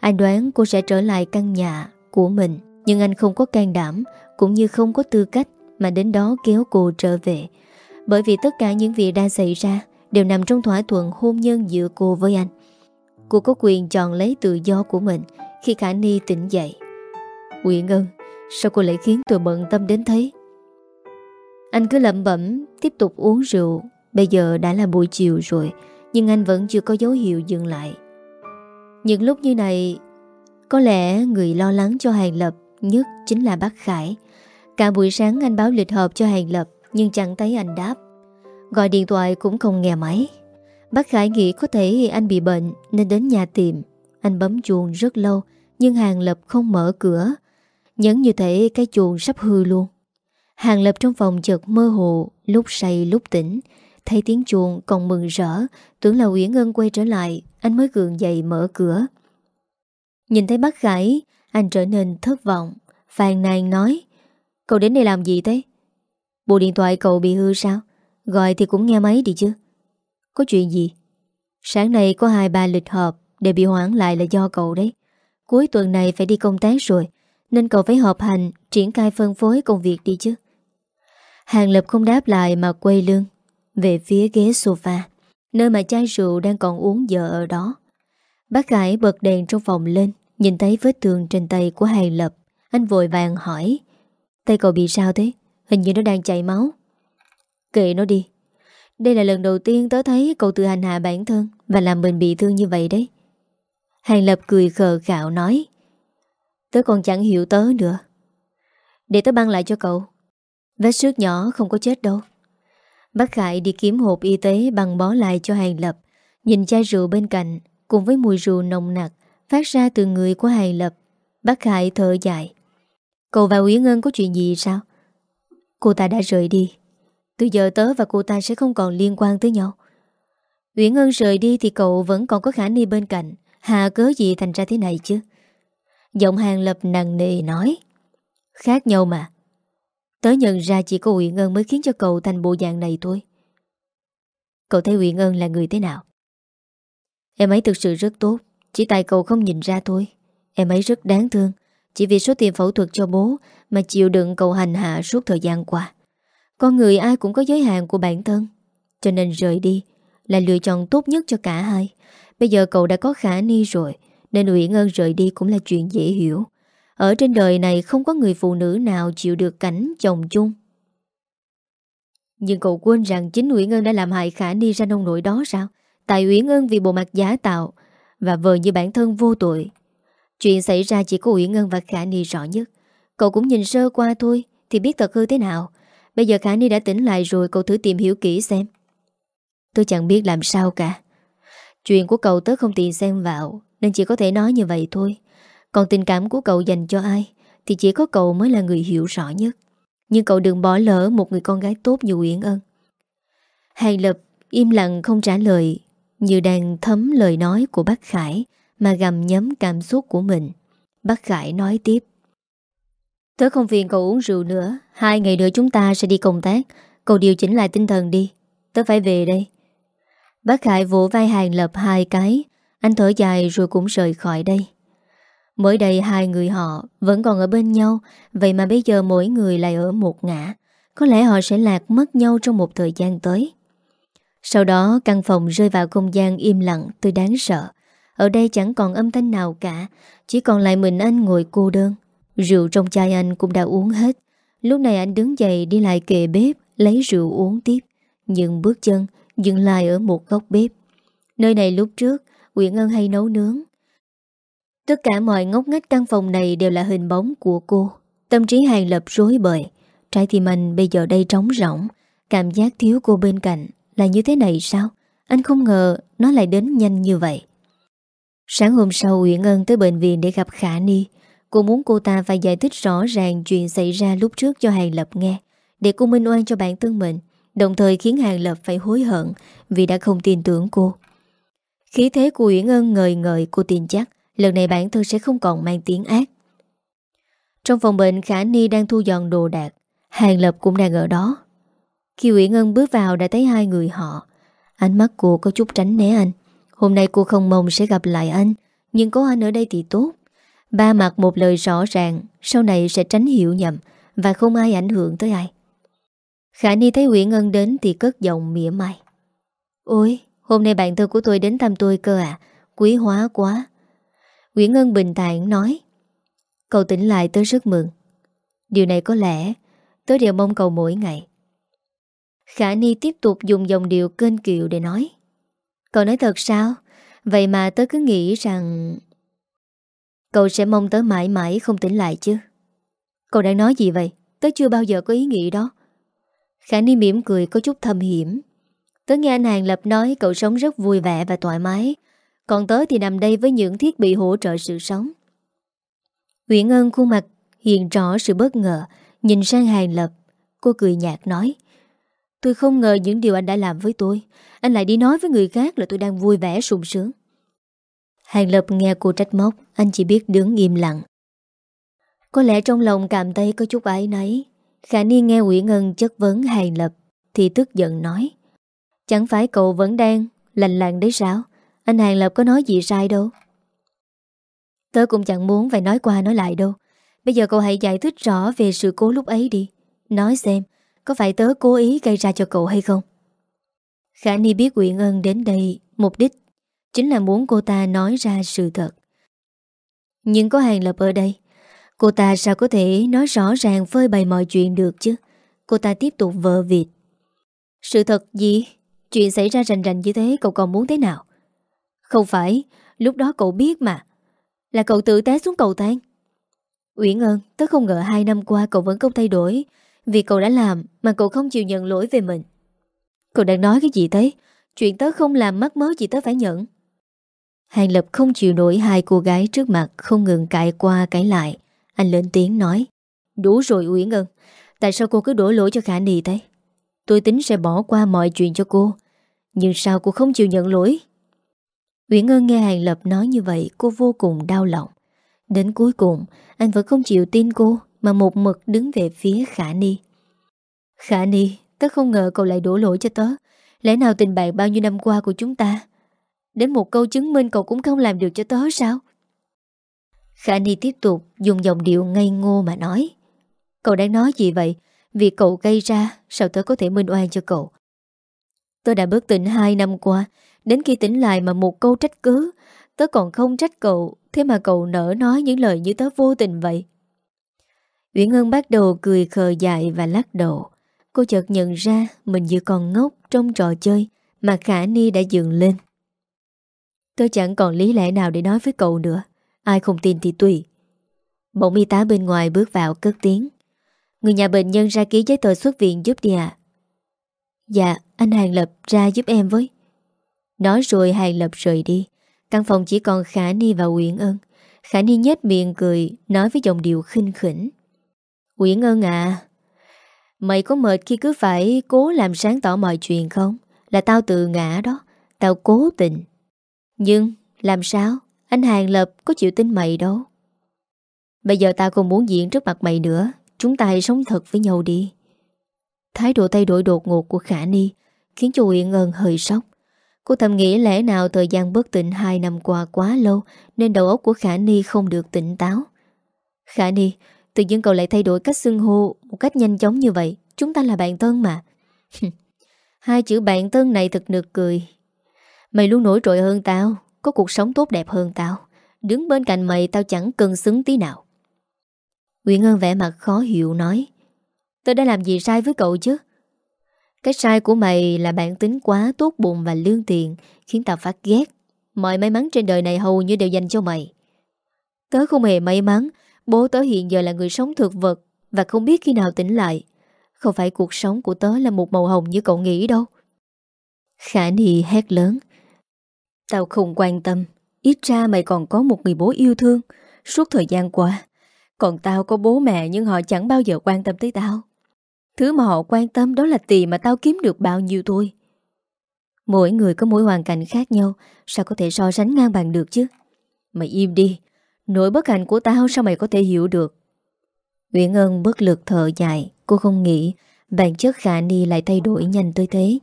Anh đoán cô sẽ trở lại căn nhà của mình, Nhưng anh không có can đảm Cũng như không có tư cách Mà đến đó kéo cô trở về. Bởi vì tất cả những việc đang xảy ra Đều nằm trong thỏa thuận hôn nhân giữa cô với anh. Cô có quyền chọn lấy tự do của mình Khi Khả Ni tỉnh dậy. Nguyễn Ngân Sao cô lại khiến tôi bận tâm đến thế? Anh cứ lẩm bẩm, Tiếp tục uống rượu. Bây giờ đã là buổi chiều rồi, Nhưng anh vẫn chưa có dấu hiệu dừng lại. Những lúc như này, Có lẽ người lo lắng cho Hàng Lập Nhất chính là bác Khải. Cả buổi sáng anh báo lịch họp cho Hàng Lập, Nhưng chẳng thấy anh đáp. Gọi điện thoại cũng không nghe máy. Bác Khải nghĩ có thể anh bị bệnh Nên đến nhà tìm. Anh bấm chuông rất lâu, Nhưng Hàng Lập không mở cửa. Nhấn như thể cái chuông sắp hư luôn. Hàng lập trong phòng chợt mơ hồ, Lúc say, lúc tỉnh. Thấy tiếng chuông còn mừng rỡ, Tưởng là Uyển Ngân quay trở lại, Anh mới gượng dậy mở cửa. Nhìn thấy bác Khải Anh trở nên thất vọng, Phàn nàn nói, Cậu đến đây làm gì thế? Bộ điện thoại cậu bị hư sao? Gọi thì cũng nghe máy đi chứ. Có chuyện gì? Sáng nay có hai ba lịch họp Để bị hoãn lại là do cậu đấy. Cuối tuần này phải đi công tác rồi, Nên cậu phải họp hành, Triển khai phân phối công việc đi chứ. Hàng Lập không đáp lại mà quay lưng, Về phía ghế sofa, Nơi mà chai rượu đang còn uống dở ở đó. Bác Khải bật đèn trong phòng lên, Nhìn thấy vết thương trên tay của Hàng Lập. Anh vội vàng hỏi, Tay cậu bị sao thế? Hình như nó đang chảy máu. Kệ nó đi. Đây là lần đầu tiên tớ thấy cậu tự hành hạ bản thân Và làm mình bị thương như vậy đấy. Hàng Lập cười khờ khạo nói, Tớ còn chẳng hiểu tớ nữa. Để tớ băng lại cho cậu. Vết sước nhỏ không có chết đâu. Bác Khải đi kiếm hộp y tế bằng bó lại cho Hàng Lập. Nhìn chai rượu bên cạnh, Cùng với mùi rượu nồng nặc Phát ra từ người của Hàng Lập, Bác Khải thở dài. Cậu và Uyển Ngân có chuyện gì sao? Cô ta đã rời đi. Từ giờ tớ và cô ta sẽ không còn liên quan tới nhau. Uyển Ngân rời đi Thì cậu vẫn còn có khả ni bên cạnh. Hà cớ gì thành ra thế này chứ? Giọng Hàng Lập nặng nề nói. Khác nhau mà. Tớ nhận ra chỉ có Uyển Ngân mới khiến cho cậu thành bộ dạng này thôi. Cậu thấy Uyển Ngân là người thế nào? Em ấy thực sự rất tốt, Chỉ tại cậu không nhìn ra thôi. Em ấy rất đáng thương, Chỉ vì số tiền phẫu thuật cho bố Mà chịu đựng cậu hành hạ suốt thời gian qua. Con người ai cũng có giới hạn của bản thân, Cho nên rời đi Là lựa chọn tốt nhất cho cả hai. Bây giờ cậu đã có khả ni rồi, Nên Uyển Ngân rời đi cũng là chuyện dễ hiểu. Ở trên đời này không có người phụ nữ nào chịu được cảnh chồng chung. Nhưng cậu quên rằng chính Uyển Ngân đã làm hại khả ni ra nông nỗi đó sao? Tại Uyển Ngân vì bộ mặt giả tạo Và vờ như bản thân vô tội. Chuyện xảy ra chỉ có Uyển Ngân và Khả Ni rõ nhất. Cậu cũng nhìn sơ qua thôi, Thì biết thật hư thế nào. Bây giờ Khả Ni đã tỉnh lại rồi, Cậu thử tìm hiểu kỹ xem. Tôi chẳng biết làm sao cả. Chuyện của cậu tớ không tiện xen vào, Nên chỉ có thể nói như vậy thôi. Còn tình cảm của cậu dành cho ai Thì chỉ có cậu mới là người hiểu rõ nhất. Nhưng cậu đừng bỏ lỡ một người con gái tốt như Uyển Ân. Hàng Lập im lặng không trả lời, như đang thấm lời nói của bác Khải Mà gầm nhấm cảm xúc của mình. Bác Khải nói tiếp. Tớ không phiền cậu uống rượu nữa. Hai ngày nữa chúng ta sẽ đi công tác. Cậu điều chỉnh lại tinh thần đi. Tớ phải về đây. Bác Khải vỗ vai hàng lập hai cái. Anh thở dài rồi cũng rời khỏi đây. Mới đây hai người họ Vẫn còn ở bên nhau Vậy mà bây giờ mỗi người lại ở một ngã Có lẽ họ sẽ lạc mất nhau trong một thời gian tới sau đó căn phòng rơi vào không gian im lặng tôi đáng sợ. Ở đây chẳng còn âm thanh nào cả, chỉ còn lại mình anh ngồi cô đơn. Rượu trong chai anh cũng đã uống hết. Lúc này anh đứng dậy đi lại kề bếp, lấy rượu uống tiếp. Nhưng bước chân dừng lại ở một góc bếp. Nơi này lúc trước, Nguyễn Ngân hay nấu nướng. Tất cả mọi ngóc ngách căn phòng này đều là hình bóng của cô. Tâm trí hàng lập rối bời. Trái tim anh bây giờ đây trống rỗng. Cảm giác thiếu cô bên cạnh là như thế này sao? Anh không ngờ nó lại đến nhanh như vậy. Sáng hôm sau, Uyển Ân tới bệnh viện để gặp Khả Ni. Cô muốn cô ta phải giải thích rõ ràng chuyện xảy ra lúc trước cho Hàng Lập nghe. Để cô minh oan cho bản thân mình. Đồng thời khiến Hàng Lập phải hối hận vì đã không tin tưởng cô. Khí thế của Uyển Ân ngời ngời, cô tin chắc lần này bản thân sẽ không còn mang tiếng ác. Trong phòng bệnh, Khả Ni đang thu dọn đồ đạc. Hàng Lập cũng đang ở đó. Khi Uyển Ngân bước vào đã thấy hai người họ. Ánh mắt cô có chút tránh né anh. Hôm nay cô không mong sẽ gặp lại anh, Nhưng có anh ở đây thì tốt. Ba mặt một lời rõ ràng, Sau này sẽ tránh hiểu nhầm Và không ai ảnh hưởng tới ai. Khả Ni thấy Uyển Ngân đến Thì cất giọng mỉa mai. Ôi, hôm nay bạn thân của tôi đến thăm tôi cơ à? Quý hóa quá. Nguyễn Ngân bình thản nói. Cậu tỉnh lại tớ rất mừng. Điều này có lẽ Tớ đều mong cầu mỗi ngày. Khả Ni tiếp tục dùng dòng điệu kênh kiệu để nói. Cậu nói thật sao? Vậy mà tớ cứ nghĩ rằng Cậu sẽ mong tớ mãi mãi không tỉnh lại chứ. Cậu đang nói gì vậy? Tớ chưa bao giờ có ý nghĩ đó. Khả Ni mỉm cười có chút thâm hiểm. Tớ nghe anh Hàng Lập nói cậu sống rất vui vẻ và thoải mái. Còn tớ thì nằm đây với những thiết bị hỗ trợ sự sống. Nguyễn Ân khuôn mặt hiện rõ sự bất ngờ, Nhìn sang Hàng Lập. Cô cười nhạt nói, Tôi không ngờ những điều anh đã làm với tôi. Anh lại đi nói với người khác là tôi đang vui vẻ sung sướng. Hàng Lập nghe cô trách móc, Anh chỉ biết đứng im lặng. Có lẽ trong lòng cảm thấy có chút ái nấy Khả ni nghe Nguyễn Ngân chất vấn Hàng Lập Thì tức giận nói, Chẳng phải cậu vẫn đang lành lặng đấy sao? Anh Hàng Lập có nói gì sai đâu. Tớ cũng chẳng muốn phải nói qua nói lại đâu. Bây giờ cậu hãy giải thích rõ về sự cố lúc ấy đi. Nói xem, có phải tớ cố ý gây ra cho cậu hay không? Khả Ni biết Quyện Ân đến đây mục đích Chính là muốn cô ta nói ra sự thật. Nhưng có Hàng Lập ở đây, Cô ta sao có thể nói rõ ràng phơi bày mọi chuyện được chứ? Cô ta tiếp tục vợ vịt. Sự thật gì? Chuyện xảy ra rành rành như thế, cậu còn muốn thế nào? Không phải, Lúc đó cậu biết mà. Là cậu tự té xuống cầu thang. Uyển ơn Tớ không ngờ hai năm qua cậu vẫn không thay đổi. Vì cậu đã làm mà cậu không chịu nhận lỗi về mình. Cậu đang nói cái gì thế? Chuyện tớ không làm mắc mớ gì tớ phải nhận. Hàng Lập không chịu nổi hai cô gái trước mặt Không ngừng cãi qua cãi lại. Anh lên tiếng nói, Đủ rồi Uyển ơn Tại sao cô cứ đổ lỗi cho Khả Nì thế? Tôi tính sẽ bỏ qua mọi chuyện cho cô, Nhưng sao cô không chịu nhận lỗi? Uyển Ngân nghe Hàng Lập nói như vậy, Cô vô cùng đau lòng. Đến cuối cùng, Anh vẫn không chịu tin cô, Mà một mực đứng về phía Khả Ni. Khả Ni, Tớ không ngờ cậu lại đổ lỗi cho tớ. Lẽ nào tình bạn bao nhiêu năm qua của chúng ta? Đến một câu chứng minh cậu cũng không làm được cho tớ sao? Khả Ni tiếp tục dùng giọng điệu ngây ngô mà nói, Cậu đang nói gì vậy? Việc cậu gây ra, Sao tớ có thể minh oan cho cậu? Tớ đã bất tỉnh hai năm qua Đến khi tỉnh lại mà một câu trách cứ, Tớ còn không trách cậu, Thế mà cậu nỡ nói những lời như tớ vô tình vậy. Uyển Ngân bắt đầu cười khờ dại và lắc đầu. Cô chợt nhận ra Mình như còn ngốc trong trò chơi Mà Khả Ni đã dừng lên. Tớ chẳng còn lý lẽ nào để nói với cậu nữa. Ai không tin thì tùy. Bỗng y tá bên ngoài bước vào cất tiếng. Người nhà bệnh nhân ra ký giấy tờ xuất viện giúp đi ạ. Dạ anh Hàng Lập ra giúp em với. Nói rồi Hàng Lập rời đi. Căn phòng chỉ còn Khả Ni và Uyển Ân. Khả Ni nhếch miệng cười, Nói với giọng điệu khinh khỉnh. Uyển Ân à Mày có mệt khi cứ phải cố làm sáng tỏ mọi chuyện không? Là tao tự ngã đó, Tao cố tình. Nhưng làm sao? Anh Hàng Lập có chịu tin mày đâu. Bây giờ tao không muốn diễn trước mặt mày nữa, Chúng ta hãy sống thật với nhau đi. Thái độ thay đổi đột ngột của Khả Ni Khiến cho Uyển Ân hơi sốc. Cô thầm nghĩ lẽ nào thời gian bất tỉnh 2 năm qua quá lâu Nên đầu óc của Khả Ni không được tỉnh táo? Khả Ni, Tự nhiên cậu lại thay đổi cách xưng hô Một cách nhanh chóng như vậy. Chúng ta là bạn thân mà. Hai chữ bạn thân này thật nực cười. Mày luôn nổi trội hơn tao, Có cuộc sống tốt đẹp hơn tao. Đứng bên cạnh mày tao chẳng cần xứng tí nào. Nguyễn Ngân vẽ mặt khó hiểu nói Tôi đã làm gì sai với cậu chứ? Cái sai của mày là bản tính quá tốt bụng và lương tiền, Khiến tao phát ghét. Mọi may mắn trên đời này hầu như đều dành cho mày. Tớ không hề may mắn, Bố tớ hiện giờ là người sống thực vật Và không biết khi nào tỉnh lại. Không phải cuộc sống của tớ là một màu hồng như cậu nghĩ đâu. Khả Nhi hét lớn. Tao không quan tâm. Ít ra mày còn có một người bố yêu thương. Suốt thời gian qua, Còn tao có bố mẹ nhưng họ chẳng bao giờ quan tâm tới tao. Thứ mà họ quan tâm đó là tiền mà tao kiếm được bao nhiêu thôi. Mỗi người có mỗi hoàn cảnh khác nhau, Sao có thể so sánh ngang bằng được chứ? Mày im đi, Nỗi bất hạnh của tao sao mày có thể hiểu được? Nguyễn Ân bất lực thở dài, Cô không nghĩ Bản chất Khả Ni lại thay đổi nhanh tới thế.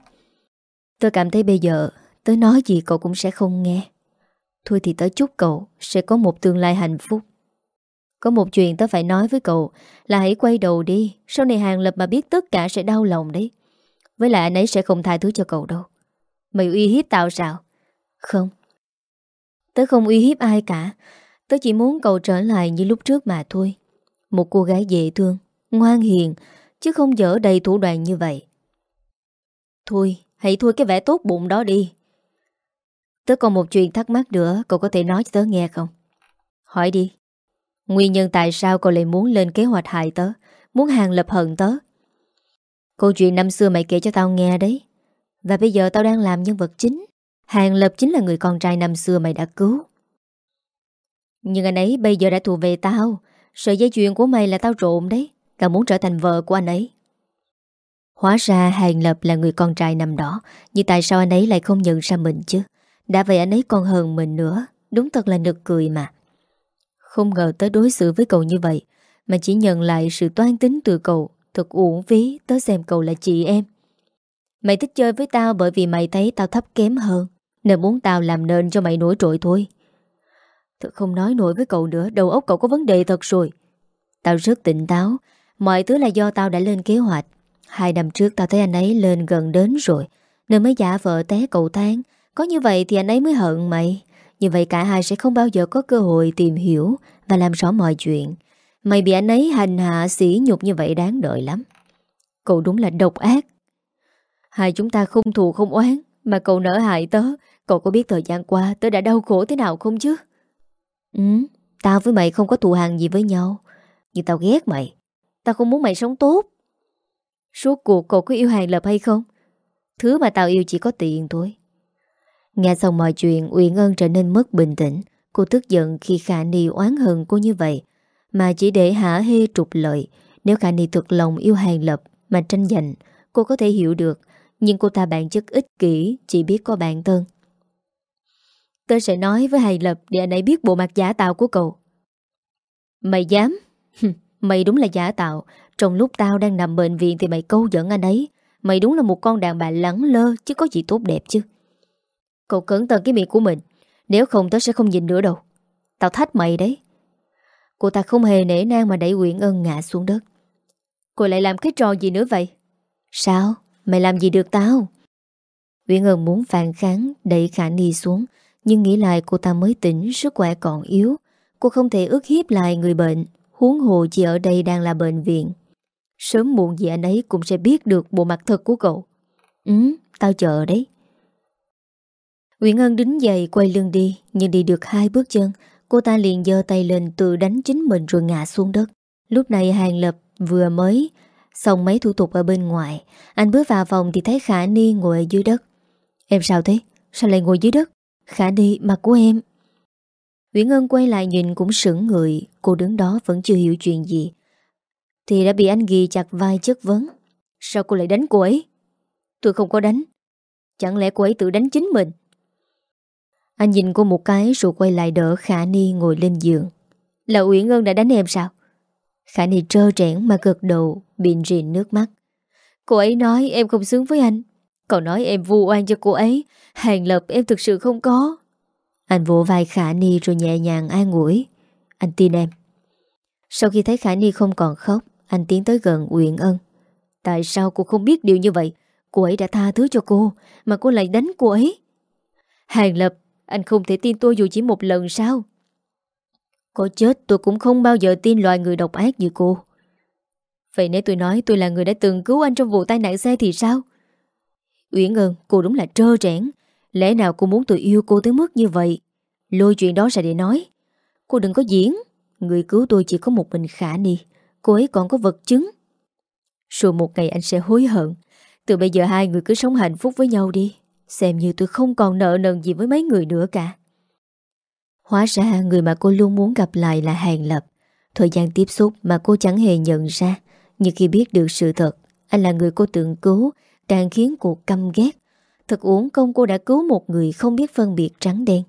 Tôi cảm thấy bây giờ, Tớ nói gì cậu cũng sẽ không nghe. Thôi thì tớ chúc cậu Sẽ có một tương lai hạnh phúc. Có một chuyện tớ phải nói với cậu. Là hãy quay đầu đi. Sau này Hàng Lập mà biết tất cả sẽ đau lòng đấy. Với lại anh ấy sẽ không tha thứ cho cậu đâu. Mày uy hiếp tao sao? Không. Tớ không uy hiếp ai cả. Tớ chỉ muốn cậu trở lại như lúc trước mà thôi. Một cô gái dễ thương, Ngoan hiền, Chứ không dở đầy thủ đoạn như vậy. Thôi, hãy thôi cái vẻ tốt bụng đó đi. Tớ còn một chuyện thắc mắc nữa, Cậu có thể nói cho tớ nghe không? Hỏi đi. Nguyên nhân tại sao cậu lại muốn lên kế hoạch hại tớ? Muốn hàng lập hận tớ? Câu chuyện năm xưa mày kể cho tao nghe đấy. Và bây giờ tao đang làm nhân vật chính. Hàng lập chính là người con trai năm xưa mày đã cứu. Nhưng anh ấy bây giờ đã thuộc về tao. Sợi dây chuyền của mày là tao trộm đấy. Tao muốn trở thành vợ của anh ấy. Hóa ra Hàng Lập là người con trai năm đó. Nhưng tại sao anh ấy lại không nhận ra mình chứ? Đã vậy anh ấy còn hơn mình nữa. Đúng thật là nực cười mà. Không ngờ tớ đối xử với cậu như vậy, Mà chỉ nhận lại sự toan tính từ cậu, Thật uổng phí, Tớ xem cậu là chị em. Mày thích chơi với tao bởi vì mày thấy tao thấp kém hơn, Nên muốn tao làm nên cho mày nổi trội thôi. Thật không nói nổi với cậu nữa, Đầu óc cậu có vấn đề thật rồi. Tao rất tỉnh táo, Mọi thứ là do tao đã lên kế hoạch. Hai năm trước tao thấy anh ấy lên gần đến rồi, Nên mới giả vợ té cầu thang. Có như vậy thì anh ấy mới hận mày. Như vậy cả hai sẽ không bao giờ có cơ hội tìm hiểu Và làm rõ mọi chuyện. Mày bị anh ấy hành hạ sỉ nhục như vậy đáng đợi lắm. Cậu đúng là độc ác. Hai chúng ta không thù không oán, Mà cậu nỡ hại tớ. Cậu có biết thời gian qua tớ đã đau khổ thế nào không chứ? Ừ Tao với mày không có thù hàng gì với nhau. Nhưng tao ghét mày. Tao không muốn mày sống tốt. Suốt cuộc cậu có yêu Hàng Lập hay không? Thứ mà tao yêu chỉ có tiền thôi. Nghe xong mọi chuyện Uyển Ân trở nên mất bình tĩnh. Cô tức giận khi Khả Ni oán hận cô như vậy. Mà chỉ để hả hê trục lợi. Nếu Khả Ni thực lòng yêu Hàng Lập Mà tranh giành, Cô có thể hiểu được. Nhưng cô ta bản chất ích kỷ, Chỉ biết có bản thân. Tôi sẽ nói với hài Lập Để anh ấy biết bộ mặt giả tạo của cậu. Mày dám? Mày đúng là giả tạo. Trong lúc tao đang nằm bệnh viện Thì mày câu dẫn anh ấy. Mày đúng là một con đàn bà lắng lơ, Chứ có gì tốt đẹp chứ. Cậu cẩn thận cái miệng của mình. Nếu không tớ sẽ không nhìn nữa đâu. Tao thách mày đấy. Cô ta không hề nể nang mà đẩy Nguyễn Ân ngã xuống đất. Cô lại làm cái trò gì nữa vậy? Sao? Mày làm gì được tao? Nguyễn Ân muốn phản kháng Đẩy Khả Ni xuống. Nhưng nghĩ lại cô ta mới tỉnh Sức khỏe còn yếu. Cô không thể ước hiếp lại người bệnh. Huống hồ chỉ ở đây đang là bệnh viện. Sớm muộn gì anh ấy cũng sẽ biết được bộ mặt thật của cậu. Ừ, tao chờ đấy. Nguyễn Ân đứng dậy, quay lưng đi. Nhưng đi được hai bước chân, Cô ta liền giơ tay lên tự đánh chính mình rồi ngã xuống đất. Lúc này Hàng Lập vừa mới Xong mấy thủ tục ở bên ngoài. Anh bước vào phòng thì thấy Khả Ni ngồi ở dưới đất. Em sao thế? Sao lại ngồi dưới đất? Khả Ni, mặt của em. Nguyễn Ân quay lại nhìn cũng sững người. Cô đứng đó vẫn chưa hiểu chuyện gì. Thì đã bị anh ghi chặt vai chất vấn. Sao cô lại đánh cô ấy? Tôi không có đánh. Chẳng lẽ cô ấy tự đánh chính mình? Anh nhìn cô một cái rồi quay lại đỡ Khả Ni ngồi lên giường. Là Uyển Ân đã đánh em sao? Khả Ni trơ trẽn mà gật đầu, bịn rịn nước mắt. Cô ấy nói em không xứng với anh. Còn nói em vu oan cho cô ấy, Hàng lập em thực sự không có. Anh vỗ vai Khả Ni rồi nhẹ nhàng an ủi. Anh tin em. Sau khi thấy Khả Ni không còn khóc, Anh tiến tới gần Uyển Ân Tại sao cô không biết điều như vậy? Cô ấy đã tha thứ cho cô, Mà cô lại đánh cô ấy. Hàng Lập anh không thể tin tôi dù chỉ một lần sao? Có chết, tôi cũng không bao giờ tin loài người độc ác như cô. Vậy nếu tôi nói tôi là người đã từng cứu anh trong vụ tai nạn xe thì sao? Uyển ơn cô đúng là trơ trẽn. Lẽ nào cô muốn tôi yêu cô tới mức như vậy? Lôi chuyện đó ra để nói. Cô đừng có diễn. Người cứu tôi chỉ có một mình khả ni. Cô ấy còn có vật chứng. Rồi một ngày anh sẽ hối hận. Từ bây giờ hai người cứ sống hạnh phúc với nhau đi. Xem như tôi không còn nợ nần gì với mấy người nữa cả. Hóa ra, người mà cô luôn muốn gặp lại là Hàng Lập. Thời gian tiếp xúc mà cô chẳng hề nhận ra, Nhưng khi biết được sự thật, Anh là người cô tưởng cứu, Càng khiến cô căm ghét. Thật uổng công cô đã cứu một người không biết phân biệt trắng đen.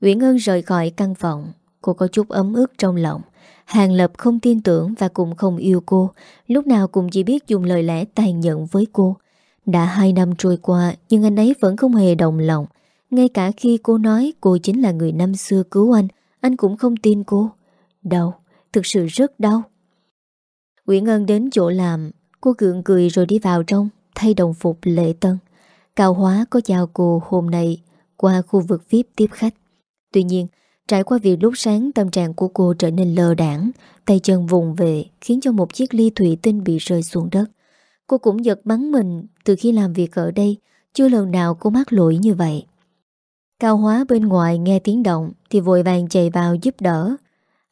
Nguyễn Ân rời khỏi căn phòng. Cô có chút ấm ức trong lòng. Hàng Lập không tin tưởng và cũng không yêu cô. Lúc nào cũng chỉ biết dùng lời lẽ tàn nhẫn với cô. Đã hai năm trôi qua Nhưng anh ấy vẫn không hề đồng lòng Ngay cả khi cô nói cô chính là người năm xưa cứu anh Anh cũng không tin cô Đau, thực sự rất đau Nguyễn Ân đến chỗ làm Cô gượng cười rồi đi vào trong Thay đồng phục lệ tân Cao Hóa có chào cô hôm nay qua khu vực VIP tiếp khách. Tuy nhiên, trải qua việc lúc sáng tâm trạng của cô trở nên lờ đảng, tay chân vùng về khiến cho một chiếc ly thủy tinh bị rơi xuống đất. Cô cũng giật bắn mình từ khi làm việc ở đây, chưa lần nào cô mắc lỗi như vậy. Cao Hóa bên ngoài nghe tiếng động thì vội vàng chạy vào giúp đỡ.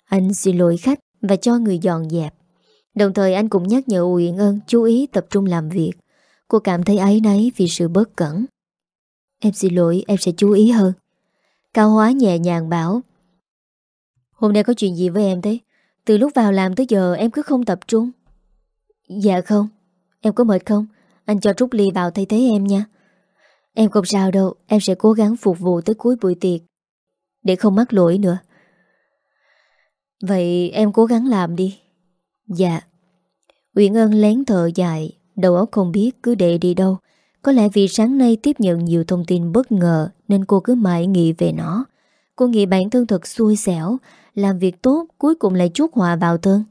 Anh xin lỗi khách và cho người dọn dẹp. Đồng thời anh cũng nhắc nhở Uyển Ân chú ý tập trung làm việc. Cô cảm thấy ấy nấy vì sự bớt cẩn Em xin lỗi em sẽ chú ý hơn Cao Hóa nhẹ nhàng bảo Hôm nay có chuyện gì với em thế Từ lúc vào làm tới giờ em cứ không tập trung Dạ không Em có mệt không? Anh cho Trúc Ly vào thay thế em nha. Em không sao đâu, Em sẽ cố gắng phục vụ tới cuối buổi tiệc. Để không mắc lỗi nữa. Vậy em cố gắng làm đi. Dạ. Uyển Ân lén thở dài, Đầu óc không biết cứ để đi đâu. Có lẽ vì sáng nay tiếp nhận nhiều thông tin bất ngờ, Nên cô cứ mãi nghĩ về nó. Cô nghĩ bản thân thật xui xẻo, Làm việc tốt, cuối cùng lại chuốt họa vào thân.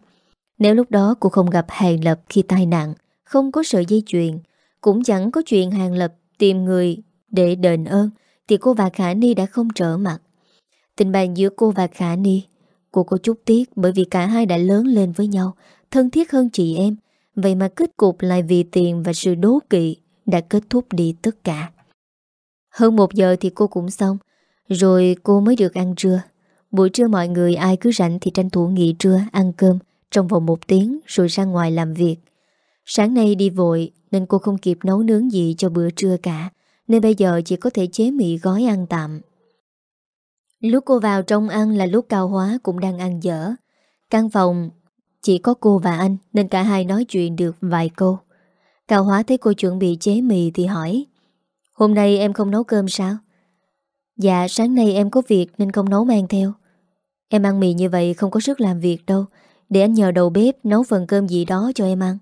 Nếu lúc đó cô không gặp Hàng Lập khi tai nạn không có sợi dây chuyền, Cũng chẳng có chuyện Hàng Lập tìm người Để đền ơn, Thì cô và Khả Ni đã không trở mặt. Tình bạn giữa cô và Khả Ni, Cô có chút tiếc bởi vì cả hai đã lớn lên với nhau, Thân thiết hơn chị em. Vậy mà kết cục lại vì tiền và sự đố kỵ Đã kết thúc đi tất cả. Hơn một giờ thì cô cũng xong, Rồi cô mới được ăn trưa. Buổi trưa mọi người ai cứ rảnh thì tranh thủ nghỉ trưa, ăn cơm, trong vòng một tiếng rồi ra ngoài làm việc. Sáng nay đi vội, nên cô không kịp nấu nướng gì cho bữa trưa cả, nên bây giờ chỉ có thể chế mì gói ăn tạm. Lúc cô vào trong ăn là lúc Cao Hóa cũng đang ăn dở. Căn phòng, chỉ có cô và anh nên cả hai nói chuyện được vài câu. Cao Hóa thấy cô chuẩn bị chế mì thì hỏi, Hôm nay em không nấu cơm sao? Dạ sáng nay em có việc nên không nấu mang theo. Em ăn mì như vậy không có sức làm việc đâu, Để anh nhờ đầu bếp nấu phần cơm gì đó cho em ăn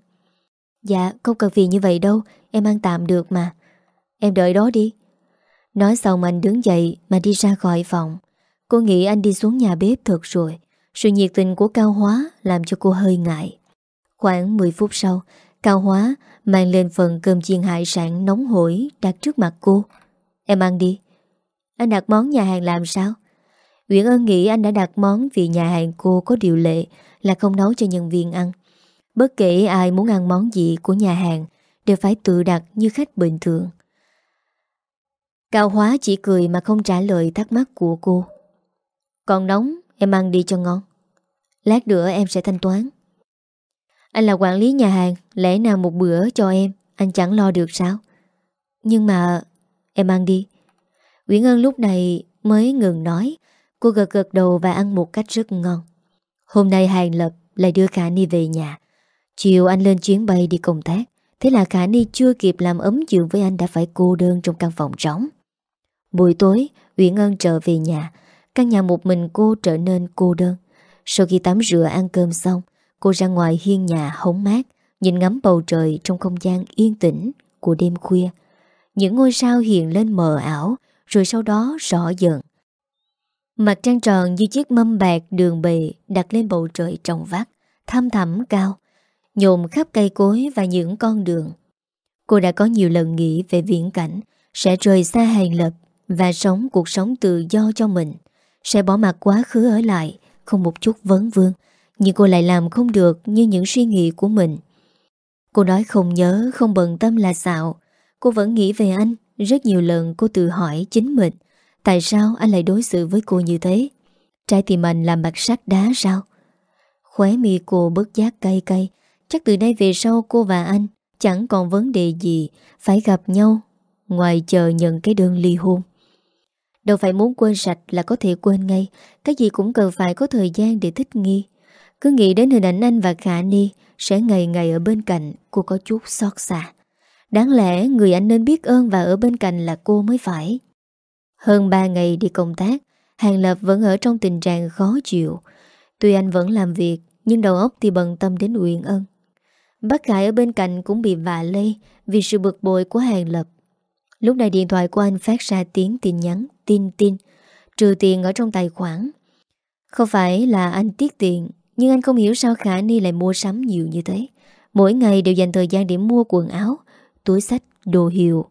Dạ không cần vì như vậy đâu. Em ăn tạm được mà. Em đợi đó đi. Nói xong anh đứng dậy mà đi ra khỏi phòng. Cô nghĩ anh đi xuống nhà bếp thật rồi. Sự nhiệt tình của Cao Hóa Làm cho cô hơi ngại. Khoảng 10 phút sau, Cao Hóa mang lên phần cơm chiên hải sản nóng hổi đặt trước mặt cô. Em ăn đi. Anh đặt món nhà hàng làm sao? Nguyễn Ân nghĩ anh đã đặt món vì nhà hàng cô có điều lệ là không nấu cho nhân viên ăn. Bất kể ai muốn ăn món gì của nhà hàng đều phải tự đặt như khách bình thường. Cao Hóa chỉ cười mà không trả lời thắc mắc của cô. Còn nóng, em ăn đi cho ngon. Lát nữa em sẽ thanh toán. Anh là quản lý nhà hàng, lẽ nào một bữa cho em, anh chẳng lo được sao? Nhưng mà em ăn đi. Nguyễn Ân lúc này mới ngừng nói, Cô gật gật đầu và ăn một cách rất ngon Hôm nay Hàng Lập lại đưa Khả Ni về nhà Chiều anh lên chuyến bay đi công tác Thế là Khả Ni chưa kịp làm ấm giường với anh đã phải cô đơn trong căn phòng trống. Buổi tối, Uyển Ân trở về nhà. Căn nhà một mình cô trở nên cô đơn. Sau khi tắm rửa ăn cơm xong Cô ra ngoài hiên nhà hóng mát Nhìn ngắm bầu trời trong không gian yên tĩnh của đêm khuya. Những ngôi sao hiện lên mờ ảo Rồi sau đó rõ dần. Mặt trăng tròn như chiếc mâm bạc đường bề đặt lên bầu trời trồng vắt, thăm thẳm cao, nhộm khắp cây cối và những con đường. Cô đã có nhiều lần nghĩ về viễn cảnh, sẽ rời xa hàng lập và sống cuộc sống tự do cho mình, sẽ bỏ mặt quá khứ ở lại, không một chút vấn vương, nhưng cô lại làm không được như những suy nghĩ của mình. Cô nói không nhớ, không bận tâm là xạo, cô vẫn nghĩ về anh, rất nhiều lần cô tự hỏi chính mình, Tại sao anh lại đối xử với cô như thế Trái tim anh làm bạc sắt đá sao Khóe mi cô bớt giác cay cay Chắc từ nay về sau cô và anh Chẳng còn vấn đề gì Phải gặp nhau Ngoài chờ nhận cái đơn ly hôn Đâu phải muốn quên sạch là có thể quên ngay Cái gì cũng cần phải có thời gian để thích nghi Cứ nghĩ đến hình ảnh anh và Khả Ni Sẽ ngày ngày ở bên cạnh Cô có chút xót xa Đáng lẽ người anh nên biết ơn và ở bên cạnh là cô mới phải hơn 3 ngày đi công tác, Hàng Lập vẫn ở trong tình trạng khó chịu. Tuy anh vẫn làm việc, nhưng đầu óc thì bận tâm đến Uyển Ân. Bác Khải ở bên cạnh cũng bị vạ lây vì sự bực bội của Hàng Lập. Lúc này điện thoại của anh phát ra tiếng tin nhắn, tin tin, trừ tiền ở trong tài khoản. Không phải là anh tiết tiền, nhưng anh không hiểu sao Khả Ni lại mua sắm nhiều như thế. Mỗi ngày đều dành thời gian để mua quần áo, túi sách, đồ hiệu,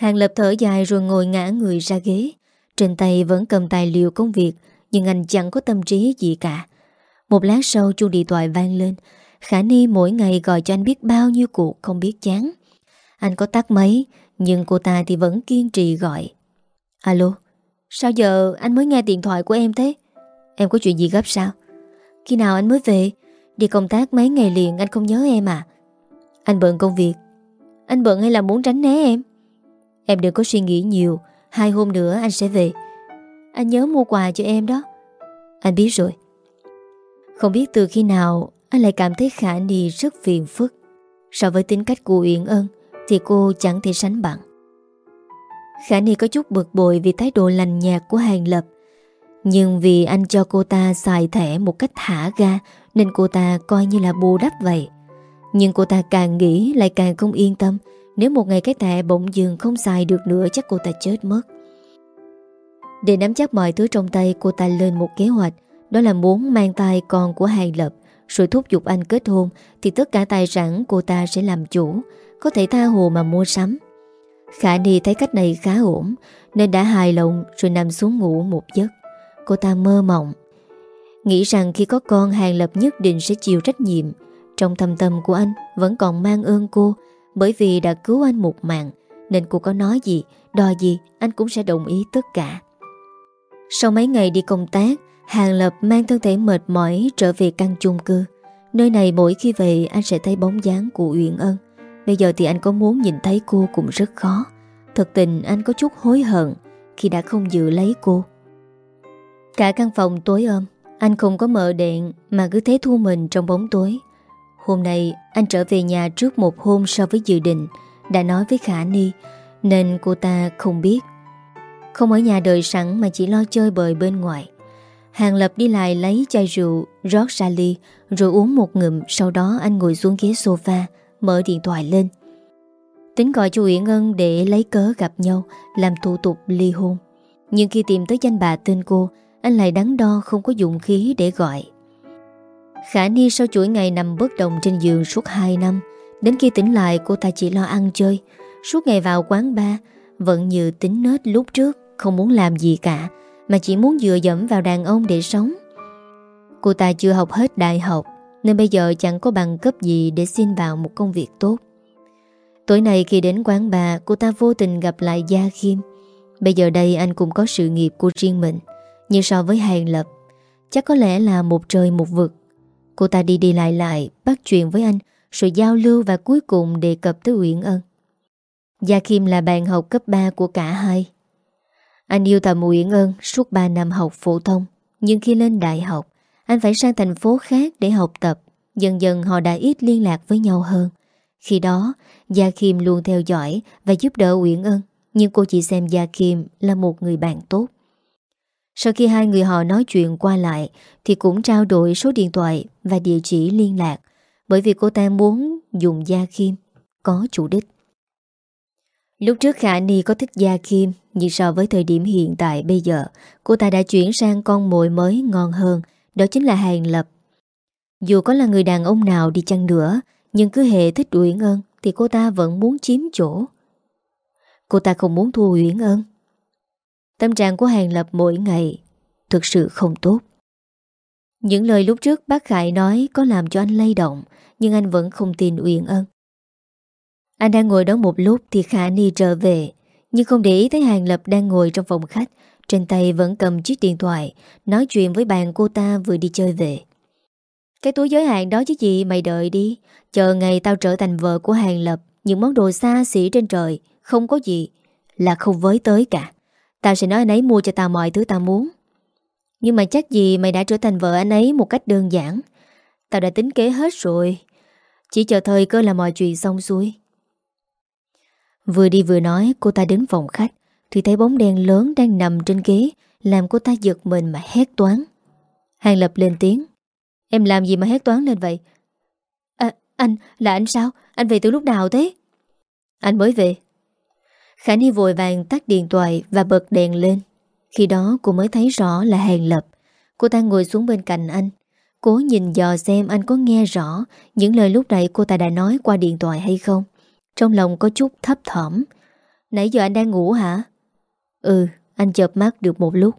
Hàng lập thở dài rồi ngồi ngã người ra ghế. Trên tay vẫn cầm tài liệu công việc, nhưng anh chẳng có tâm trí gì cả. Một lát sau chuông điện thoại vang lên. Khả Ni mỗi ngày gọi cho anh biết bao nhiêu cuộc không biết chán. Anh có tắt máy nhưng cô ta thì vẫn kiên trì gọi. Alo, sao giờ anh mới nghe điện thoại của em thế? Em có chuyện gì gấp sao? Khi nào anh mới về? Đi công tác mấy ngày liền anh không nhớ em à? Anh bận công việc. Anh bận hay là muốn tránh né em? Em đừng có suy nghĩ nhiều Hai hôm nữa anh sẽ về Anh nhớ mua quà cho em đó Anh biết rồi Không biết từ khi nào anh lại cảm thấy Khả Ni rất phiền phức. So với tính cách của Uyển Ân, Thì cô chẳng thể sánh bằng. Khả Ni có chút bực bội Vì thái độ lành nhạt của Hàng Lập. Nhưng vì anh cho cô ta xài thẻ một cách thả ga, Nên cô ta coi như là bù đắp vậy. Nhưng cô ta càng nghĩ lại càng không yên tâm. Nếu một ngày cái thẻ bỗng dường không xài được nữa, chắc cô ta chết mất. Để nắm chắc mọi thứ trong tay, cô ta lên một kế hoạch. Đó là muốn mang tay con của Hàng Lập. Rồi thúc giục anh kết hôn Thì tất cả tài sản cô ta sẽ làm chủ Có thể tha hồ mà mua sắm. Khả Ni thấy cách này khá ổn Nên đã hài lòng rồi nằm xuống ngủ một giấc. Cô ta mơ mộng Nghĩ rằng khi có con Hàng Lập nhất định sẽ chịu trách nhiệm. Trong thâm tâm của anh Vẫn còn mang ơn cô Bởi vì đã cứu anh một mạng Nên cô có nói gì, đòi gì Anh cũng sẽ đồng ý tất cả. Sau mấy ngày đi công tác Hàng Lập mang thân thể mệt mỏi Trở về căn chung cư. Nơi này mỗi khi về, anh sẽ thấy bóng dáng của Uyển Ân. Bây giờ thì anh có muốn nhìn thấy cô cũng rất khó. Thật tình, anh có chút hối hận Khi đã không dự lấy cô. Cả căn phòng tối ôm Anh không có mở điện, Mà cứ thế thu mình trong bóng tối. Hôm nay, anh trở về nhà trước một hôm so với dự định, Đã nói với Khả Ni, Nên cô ta không biết. Không ở nhà đợi sẵn mà chỉ lo chơi bời bên ngoài. Hàng Lập đi lại lấy chai rượu, Rót ra ly, Rồi uống một ngụm, Sau đó anh ngồi xuống ghế sofa, Mở điện thoại lên. Tính gọi cho Uyển Ân để lấy cớ gặp nhau, Làm thủ tục ly hôn. Nhưng khi tìm tới danh bà tên cô, Anh lại đắn đo không có dụng khí để gọi. Khả Ni sau chuỗi ngày nằm bất động trên giường suốt 2 năm, Đến khi tỉnh lại cô ta chỉ lo ăn chơi. Suốt ngày vào quán bar Vẫn như tính nết lúc trước, Không muốn làm gì cả. Mà chỉ muốn dựa dẫm vào đàn ông để sống. Cô ta chưa học hết đại học, Nên bây giờ chẳng có bằng cấp gì Để xin vào một công việc tốt. Tối nay khi đến quán bà, Cô ta vô tình gặp lại Gia Khiêm. Bây giờ đây anh cũng có sự nghiệp của riêng mình Nhưng so với Hàng Lập. Chắc có lẽ là một trời một vực. Cô ta đi đi lại lại, Bắt chuyện với anh, Rồi giao lưu và cuối cùng đề cập tới Uyển Ân. Gia Khiêm là bạn học cấp 3 của cả hai. Anh yêu thầm Uyển Ân Suốt 3 năm học phổ thông. Nhưng khi lên đại học, Anh phải sang thành phố khác để học tập. Dần dần họ đã ít liên lạc với nhau hơn. Khi đó, Gia kim luôn theo dõi Và giúp đỡ Uyển Ân, Nhưng cô chỉ xem Gia kim là một người bạn tốt. Sau khi hai người họ nói chuyện qua lại, Thì cũng trao đổi số điện thoại Và địa chỉ liên lạc, Bởi vì cô ta muốn dùng Gia kim Có chủ đích. Lúc trước Khả Ni có thích Gia kim, Nhưng so với thời điểm hiện tại bây giờ, Cô ta đã chuyển sang con mồi mới ngon hơn, Đó chính là Hàng Lập. Dù có là người đàn ông nào đi chăng nữa, Nhưng cứ hệ thích Uyển Ân Thì cô ta vẫn muốn chiếm chỗ. Cô ta không muốn thua Uyển Ân. Tâm trạng của Hàng Lập mỗi ngày Thực sự không tốt. Những lời lúc trước bác Khải nói Có làm cho anh lay động, Nhưng anh vẫn không tin Uyển Ân. Anh đang ngồi đó một lúc Thì Khả Ni trở về, Nhưng không để ý thấy Hàng Lập đang ngồi trong phòng khách. Trên tay vẫn cầm chiếc điện thoại, Nói chuyện với bạn cô ta vừa đi chơi về. Cái túi giới hạn đó chứ gì, Mày đợi đi. Chờ ngày tao trở thành vợ của Hàng Lập, Những món đồ xa xỉ trên trời, Không có gì Là không với tới cả. Tao sẽ nói anh ấy mua cho tao mọi thứ tao muốn. Nhưng mà chắc gì mày đã trở thành vợ anh ấy Một cách đơn giản. Tao đã tính kế hết rồi. Chỉ chờ thời cơ là mọi chuyện xong xuôi. Vừa đi vừa nói Cô ta đến phòng khách Thì thấy bóng đen lớn đang nằm trên ghế Làm cô ta giật mình mà hét toán Hàng Lập lên tiếng Em làm gì mà hét toán lên vậy? À anh, là anh sao? Anh về từ lúc nào thế? Anh mới về. Khả Ni vội vàng tắt điện thoại Và bật đèn lên. Khi đó cô mới thấy rõ là Hàng Lập. Cô ta ngồi xuống bên cạnh anh. Cố nhìn dò xem anh có nghe rõ Những lời lúc nãy cô ta đã nói qua điện thoại hay không. Trong lòng có chút thấp thỏm. Nãy giờ anh đang ngủ hả? Ừ anh chợp mắt được một lúc.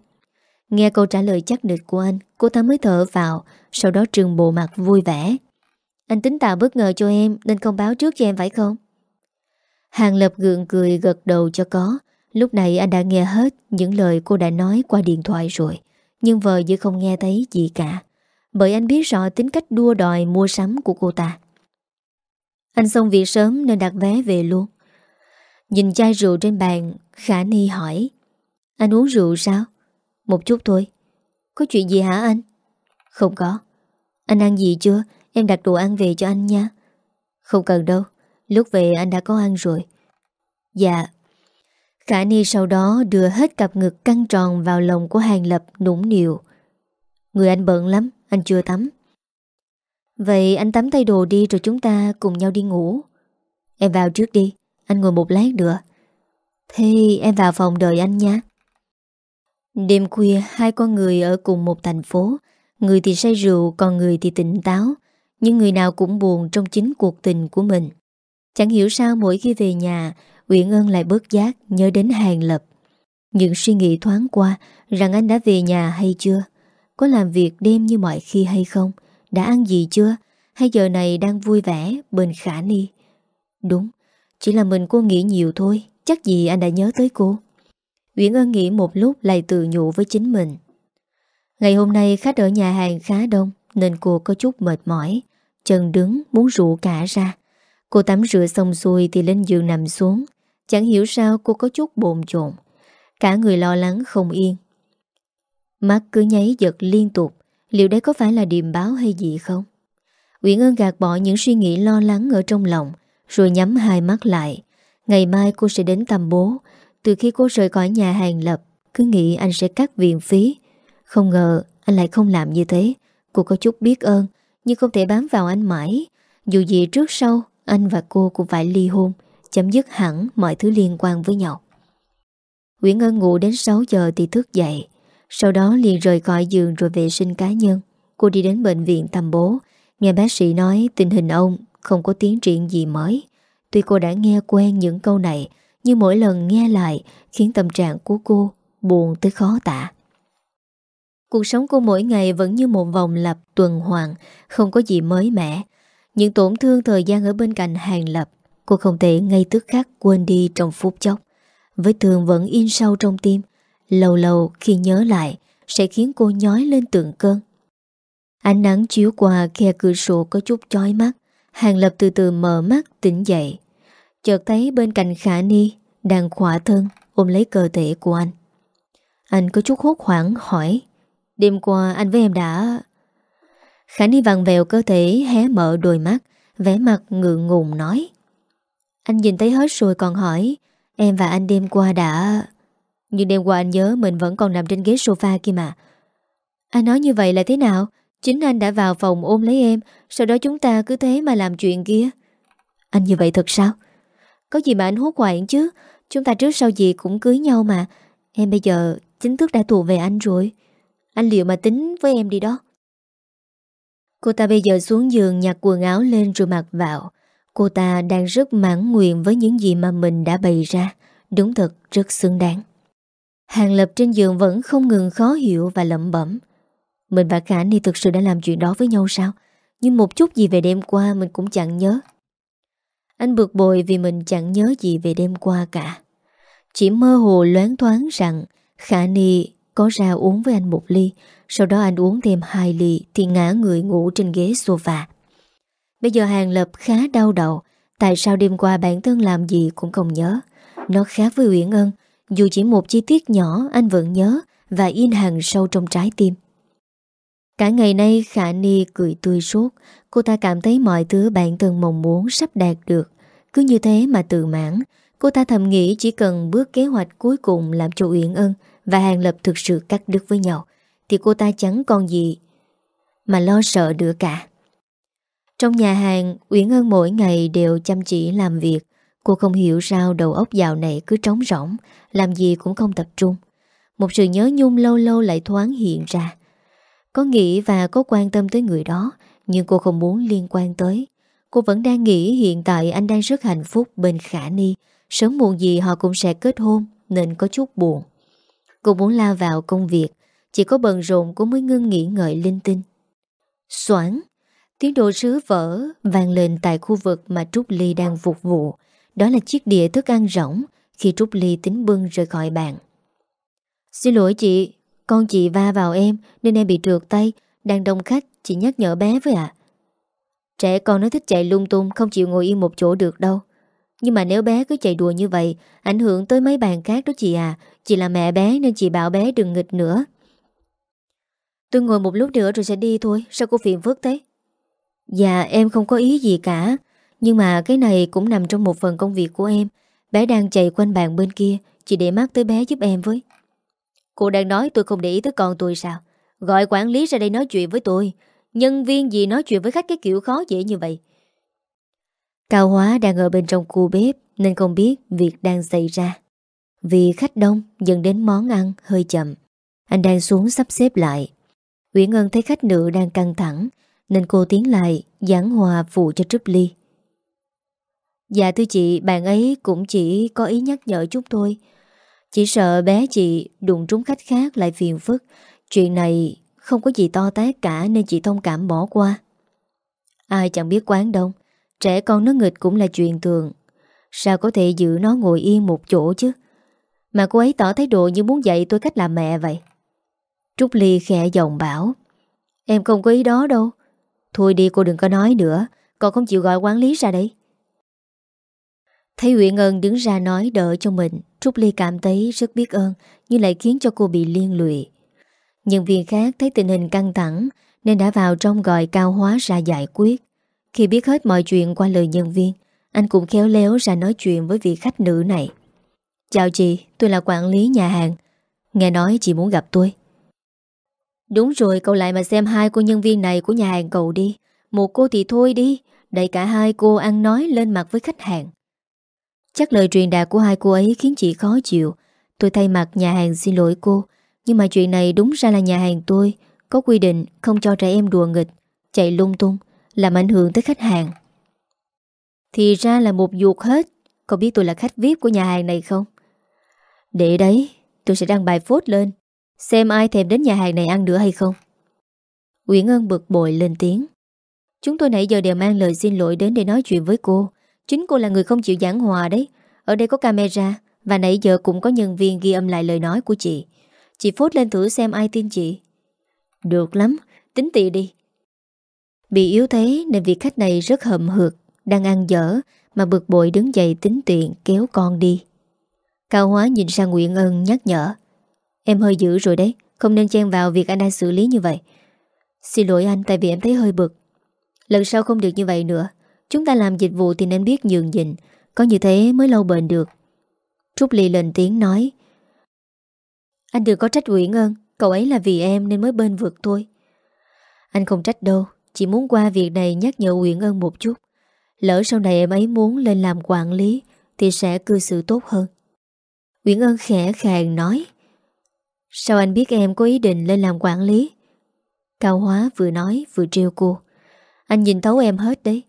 Nghe câu trả lời chắc nịch của anh, Cô ta mới thở vào, Sau đó trừng bộ mặt vui vẻ. Anh tính tạo bất ngờ cho em Nên không báo trước cho em phải không? Hàng Lập gượng cười gật đầu cho có. Lúc này anh đã nghe hết Những lời cô đã nói qua điện thoại rồi, Nhưng vợ như không nghe thấy gì cả. Bởi anh biết rõ tính cách đua đòi Mua sắm của cô ta. Anh xong việc sớm nên đặt vé về luôn. Nhìn chai rượu trên bàn, Khả Ni hỏi, Anh uống rượu sao? Một chút thôi. Có chuyện gì hả anh? Không có. Anh ăn gì chưa? Em đặt đồ ăn về cho anh nha. Không cần đâu, Lúc về anh đã có ăn rồi. Dạ. Khả Ni sau đó đưa hết cặp ngực căng tròn vào lòng của Hàng Lập nũng niệu Người anh bận lắm, Anh chưa tắm. Vậy anh tắm tay đồ đi rồi chúng ta cùng nhau đi ngủ. Em vào trước đi, Anh ngồi một lát nữa. Thế em vào phòng đợi anh nha. Đêm khuya, hai con người ở cùng một thành phố. Người thì say rượu, Còn người thì tỉnh táo. Nhưng người nào cũng buồn trong chính cuộc tình của mình. Chẳng hiểu sao mỗi khi về nhà, Uyển Ân lại bớt giác, nhớ đến hàng lập. Những suy nghĩ thoáng qua Rằng anh đã về nhà hay chưa? Có làm việc đêm như mọi khi hay không? Đã ăn gì chưa? Hay giờ này đang vui vẻ bên khả ni? Đúng, Chỉ là mình cô nghĩ nhiều thôi. Chắc gì anh đã nhớ tới cô? Uyển Ân nghĩ một lúc lại tự nhủ với chính mình. Ngày hôm nay khách ở nhà hàng khá đông, Nên cô có chút mệt mỏi. Chân đứng, muốn rụ cả ra. Cô tắm rửa xong xuôi thì lên giường nằm xuống. Chẳng hiểu sao cô có chút bồn chồn. Cả người lo lắng không yên. Mắt cứ nháy giật liên tục. Liệu đây có phải là điềm báo hay gì không? Uyển Ân gạt bỏ những suy nghĩ lo lắng ở trong lòng, Rồi nhắm hai mắt lại. Ngày mai cô sẽ đến tầm bố. Từ khi cô rời khỏi nhà hàng lập, Cứ nghĩ anh sẽ cắt viện phí. Không ngờ, anh lại không làm như thế. Cô có chút biết ơn, Nhưng không thể bám vào anh mãi. Dù gì trước sau, Anh và cô cũng phải ly hôn, Chấm dứt hẳn mọi thứ liên quan với nhau. Nguyễn Ân ngủ đến 6 giờ thì thức dậy. Sau đó liền rời khỏi giường rồi vệ sinh cá nhân. Cô đi đến bệnh viện thăm bố. Nghe bác sĩ nói tình hình ông không có tiến triển gì mới. Tuy cô đã nghe quen những câu này, Nhưng mỗi lần nghe lại Khiến tâm trạng của cô buồn tới khó tả. Cuộc sống của mỗi ngày vẫn như một vòng lặp tuần hoàn, Không có gì mới mẻ. Những tổn thương thời gian ở bên cạnh hàng lập, Cô không thể ngay tức khắc quên đi trong phút chốc. Với thường vẫn in sâu trong tim Lâu lâu khi nhớ lại, Sẽ khiến cô nhói lên tượng cơn. Ánh nắng chiếu qua khe cửa sổ có chút chói mắt, Hàng Lập từ từ mở mắt tỉnh dậy. Chợt thấy bên cạnh Khả Ni Đang khỏa thân ôm lấy cơ thể của anh. Anh có chút hốt hoảng hỏi, Đêm qua anh với em đã Khả Ni vặn vẹo cơ thể, hé mở đôi mắt, vẻ mặt ngượng ngùng nói. Anh nhìn thấy hết rồi còn hỏi, Em và anh đêm qua đã nhưng đêm qua anh nhớ mình vẫn còn nằm trên ghế sofa kia mà. Anh nói như vậy là thế nào? Chính anh đã vào phòng ôm lấy em, Sau đó chúng ta cứ thế mà làm chuyện kia. Anh như vậy thật sao? Có gì mà anh hốt hoảng chứ? Chúng ta trước sau gì cũng cưới nhau mà. Em bây giờ chính thức đã thuộc về anh rồi. Anh liệu mà tính với em đi đó? Cô ta bây giờ xuống giường nhặt quần áo lên rồi mặc vào. Cô ta đang rất mãn nguyện với những gì mà mình đã bày ra. Đúng thật, rất xứng đáng. Hàng lập trên giường vẫn không ngừng khó hiểu và lẩm bẩm. Mình và Khả Ni thực sự đã làm chuyện đó với nhau sao? Nhưng một chút gì về đêm qua Mình cũng chẳng nhớ. Anh bực bội vì mình chẳng nhớ gì về đêm qua cả. Chỉ mơ hồ loáng thoáng rằng Khả Ni có ra uống với anh một ly, Sau đó anh uống thêm hai ly Thì ngã người ngủ trên ghế sofa. Bây giờ Hàng Lập khá đau đầu, Tại sao đêm qua bản thân làm gì cũng không nhớ. Nó khác với Uyển Ân dù chỉ một chi tiết nhỏ, anh vẫn nhớ Và in hàng sâu trong trái tim. Cả ngày nay, Khả Ni cười tươi suốt. Cô ta cảm thấy mọi thứ bản thân mong muốn sắp đạt được. Cứ như thế mà tự mãn, Cô ta thầm nghĩ chỉ cần bước kế hoạch cuối cùng Làm cho Uyển Ân Và Hàng Lập thực sự cắt đứt với nhau, Thì cô ta chẳng còn gì Mà lo sợ nữa cả. Trong nhà hàng, Uyển Ân mỗi ngày đều chăm chỉ làm việc. Cô không hiểu sao đầu óc dạo này cứ trống rỗng làm gì cũng không tập trung. Một sự nhớ nhung lâu lâu lại thoáng hiện ra. Có nghĩ và có quan tâm tới người đó, Nhưng cô không muốn liên quan tới. Cô vẫn đang nghĩ hiện tại anh đang rất hạnh phúc bên Khả Ni. Sớm muộn gì họ cũng sẽ kết hôn, Nên có chút buồn. Cô muốn lao vào công việc, Chỉ có bận rộn cô mới ngưng nghĩ ngợi linh tinh. Soảng, Tiếng đồ sứ vỡ vang lên tại khu vực mà Trúc Ly đang phục vụ. Đó là chiếc đĩa thức ăn rỗng khi Trúc Ly tính bưng rời khỏi bàn. Xin lỗi chị, con chị va vào em Nên em bị trượt tay Đang đông khách chị nhắc nhở bé với ạ. Trẻ con nó thích chạy lung tung, Không chịu ngồi yên một chỗ được đâu. Nhưng mà nếu bé cứ chạy đùa như vậy, Ảnh hưởng tới mấy bàn khác đó chị à Chị là mẹ bé nên chị bảo bé đừng nghịch nữa. Tôi ngồi một lúc nữa rồi sẽ đi thôi, Sao cô phiền phức thế? Dạ em không có ý gì cả, Nhưng mà cái này cũng nằm trong một phần công việc của em Bé đang chạy quanh bàn bên kia Chị để mắt tới bé giúp em với. Cô đang nói tôi không để ý tới con tôi sao? Gọi quản lý ra đây nói chuyện với tôi. Nhân viên gì nói chuyện với khách cái kiểu khó dễ như vậy? Cao Hóa đang ở bên trong khu bếp, Nên không biết việc đang xảy ra. Vì khách đông, dẫn đến món ăn hơi chậm. Anh đang xuống sắp xếp lại. Nguyễn Ngân thấy khách nữ đang căng thẳng, Nên cô tiến lại, giảng hòa phụ cho Trúc Ly. Dạ thưa chị, bạn ấy cũng chỉ có ý nhắc nhở chút thôi. Chỉ sợ bé chị đụng trúng khách khác lại phiền phức. Chuyện này không có gì to tát cả nên chị thông cảm bỏ qua. Ai chẳng biết quán đông, trẻ con nó nghịch cũng là chuyện thường. Sao có thể giữ nó ngồi yên một chỗ chứ? Mà cô ấy tỏ thái độ như muốn dạy tôi cách làm mẹ vậy. Trúc Ly khẽ giọng bảo Em không có ý đó đâu Thôi đi cô đừng có nói nữa Còn không chịu gọi quản lý ra đây Thấy Nguyễn Ân đứng ra nói đỡ cho mình Trúc Ly cảm thấy rất biết ơn Nhưng lại khiến cho cô bị liên lụy. Nhân viên khác thấy tình hình căng thẳng Nên đã vào trong gọi cao hóa ra giải quyết. Khi biết hết mọi chuyện qua lời nhân viên Anh cũng khéo léo ra nói chuyện với vị khách nữ này. Chào chị, tôi là quản lý nhà hàng. Nghe nói chị muốn gặp tôi. Đúng rồi cậu lại mà xem hai cô nhân viên này của nhà hàng cậu đi. Một cô thì thôi đi Đẩy cả hai cô ăn nói lên mặt với khách hàng. Chắc lời truyền đạt của hai cô ấy khiến chị khó chịu. Tôi thay mặt nhà hàng xin lỗi cô. Nhưng mà chuyện này đúng ra là nhà hàng tôi. Có quy định không cho trẻ em đùa nghịch, Chạy lung tung, Làm ảnh hưởng tới khách hàng. Thì ra là một ruột hết. Cậu biết tôi là khách VIP của nhà hàng này không? Để đấy, Tôi sẽ đăng bài phốt lên. Xem ai thèm đến nhà hàng này ăn nữa hay không. Nguyễn Ân bực bội lên tiếng. Chúng tôi nãy giờ đều mang lời xin lỗi đến để nói chuyện với cô. Chính cô là người không chịu giảng hòa đấy. Ở đây có camera Và nãy giờ cũng có nhân viên ghi âm lại lời nói của chị. Chị phốt lên thử xem ai tin chị. Được lắm Tính tị đi. Bị yếu thế nên vị khách này rất hậm hược, Đang ăn dở Mà bực bội đứng dậy tính tiện kéo con đi. Cao Hóa nhìn sang Nguyễn Ân nhắc nhở. Em hơi dữ rồi đấy Không nên chen vào việc anh đang xử lý như vậy. Xin lỗi anh tại vì em thấy hơi bực. Lần sau không được như vậy nữa. Chúng ta làm dịch vụ thì nên biết nhường nhịn, Có như thế mới lâu bền được Trúc Ly lên tiếng nói, Anh đừng có trách Nguyễn ơn Cậu ấy là vì em nên mới bên vực tôi. Anh không trách đâu, Chỉ muốn qua việc này nhắc nhở Nguyễn ơn một chút Lỡ sau này em ấy muốn lên làm quản lý Thì sẽ cư xử tốt hơn Nguyễn ơn khẽ khàng nói, Sao anh biết em có ý định lên làm quản lý? Cao Hóa vừa nói vừa trêu cô. Anh nhìn thấu em hết đấy.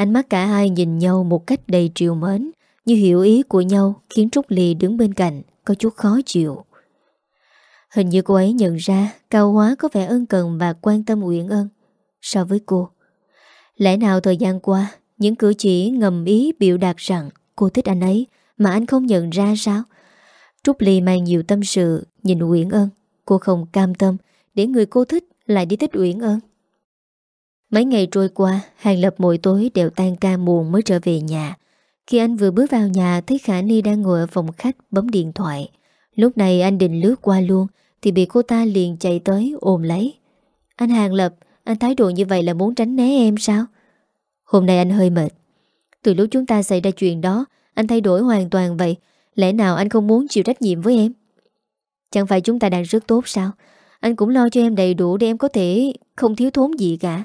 Ánh mắt cả hai nhìn nhau một cách đầy triều mến, như hiểu ý của nhau khiến Trúc Ly đứng bên cạnh có chút khó chịu. Hình như cô ấy nhận ra Cao Hóa có vẻ ân cần và quan tâm Uyển Ân so với cô. Lẽ nào thời gian qua, những cử chỉ ngầm ý biểu đạt rằng cô thích anh ấy mà anh không nhận ra sao? Trúc Ly mang nhiều tâm sự Nhìn Uyển Ân Cô không cam tâm Để người cô thích lại đi thích Uyển Ân Mấy ngày trôi qua, Hàng Lập mỗi tối đều tan ca muộn mới trở về nhà. Khi anh vừa bước vào nhà, Thấy Khả Ni đang ngồi ở phòng khách bấm điện thoại. Lúc này anh định lướt qua luôn, Thì bị cô ta liền chạy tới, ôm lấy. Anh Hàng Lập, Anh thái độ như vậy là muốn tránh né em sao? Hôm nay anh hơi mệt. Từ lúc chúng ta xảy ra chuyện đó, Anh thay đổi hoàn toàn vậy. Lẽ nào anh không muốn chịu trách nhiệm với em? Chẳng phải chúng ta đang rất tốt sao? Anh cũng lo cho em đầy đủ Để em có thể không thiếu thốn gì cả.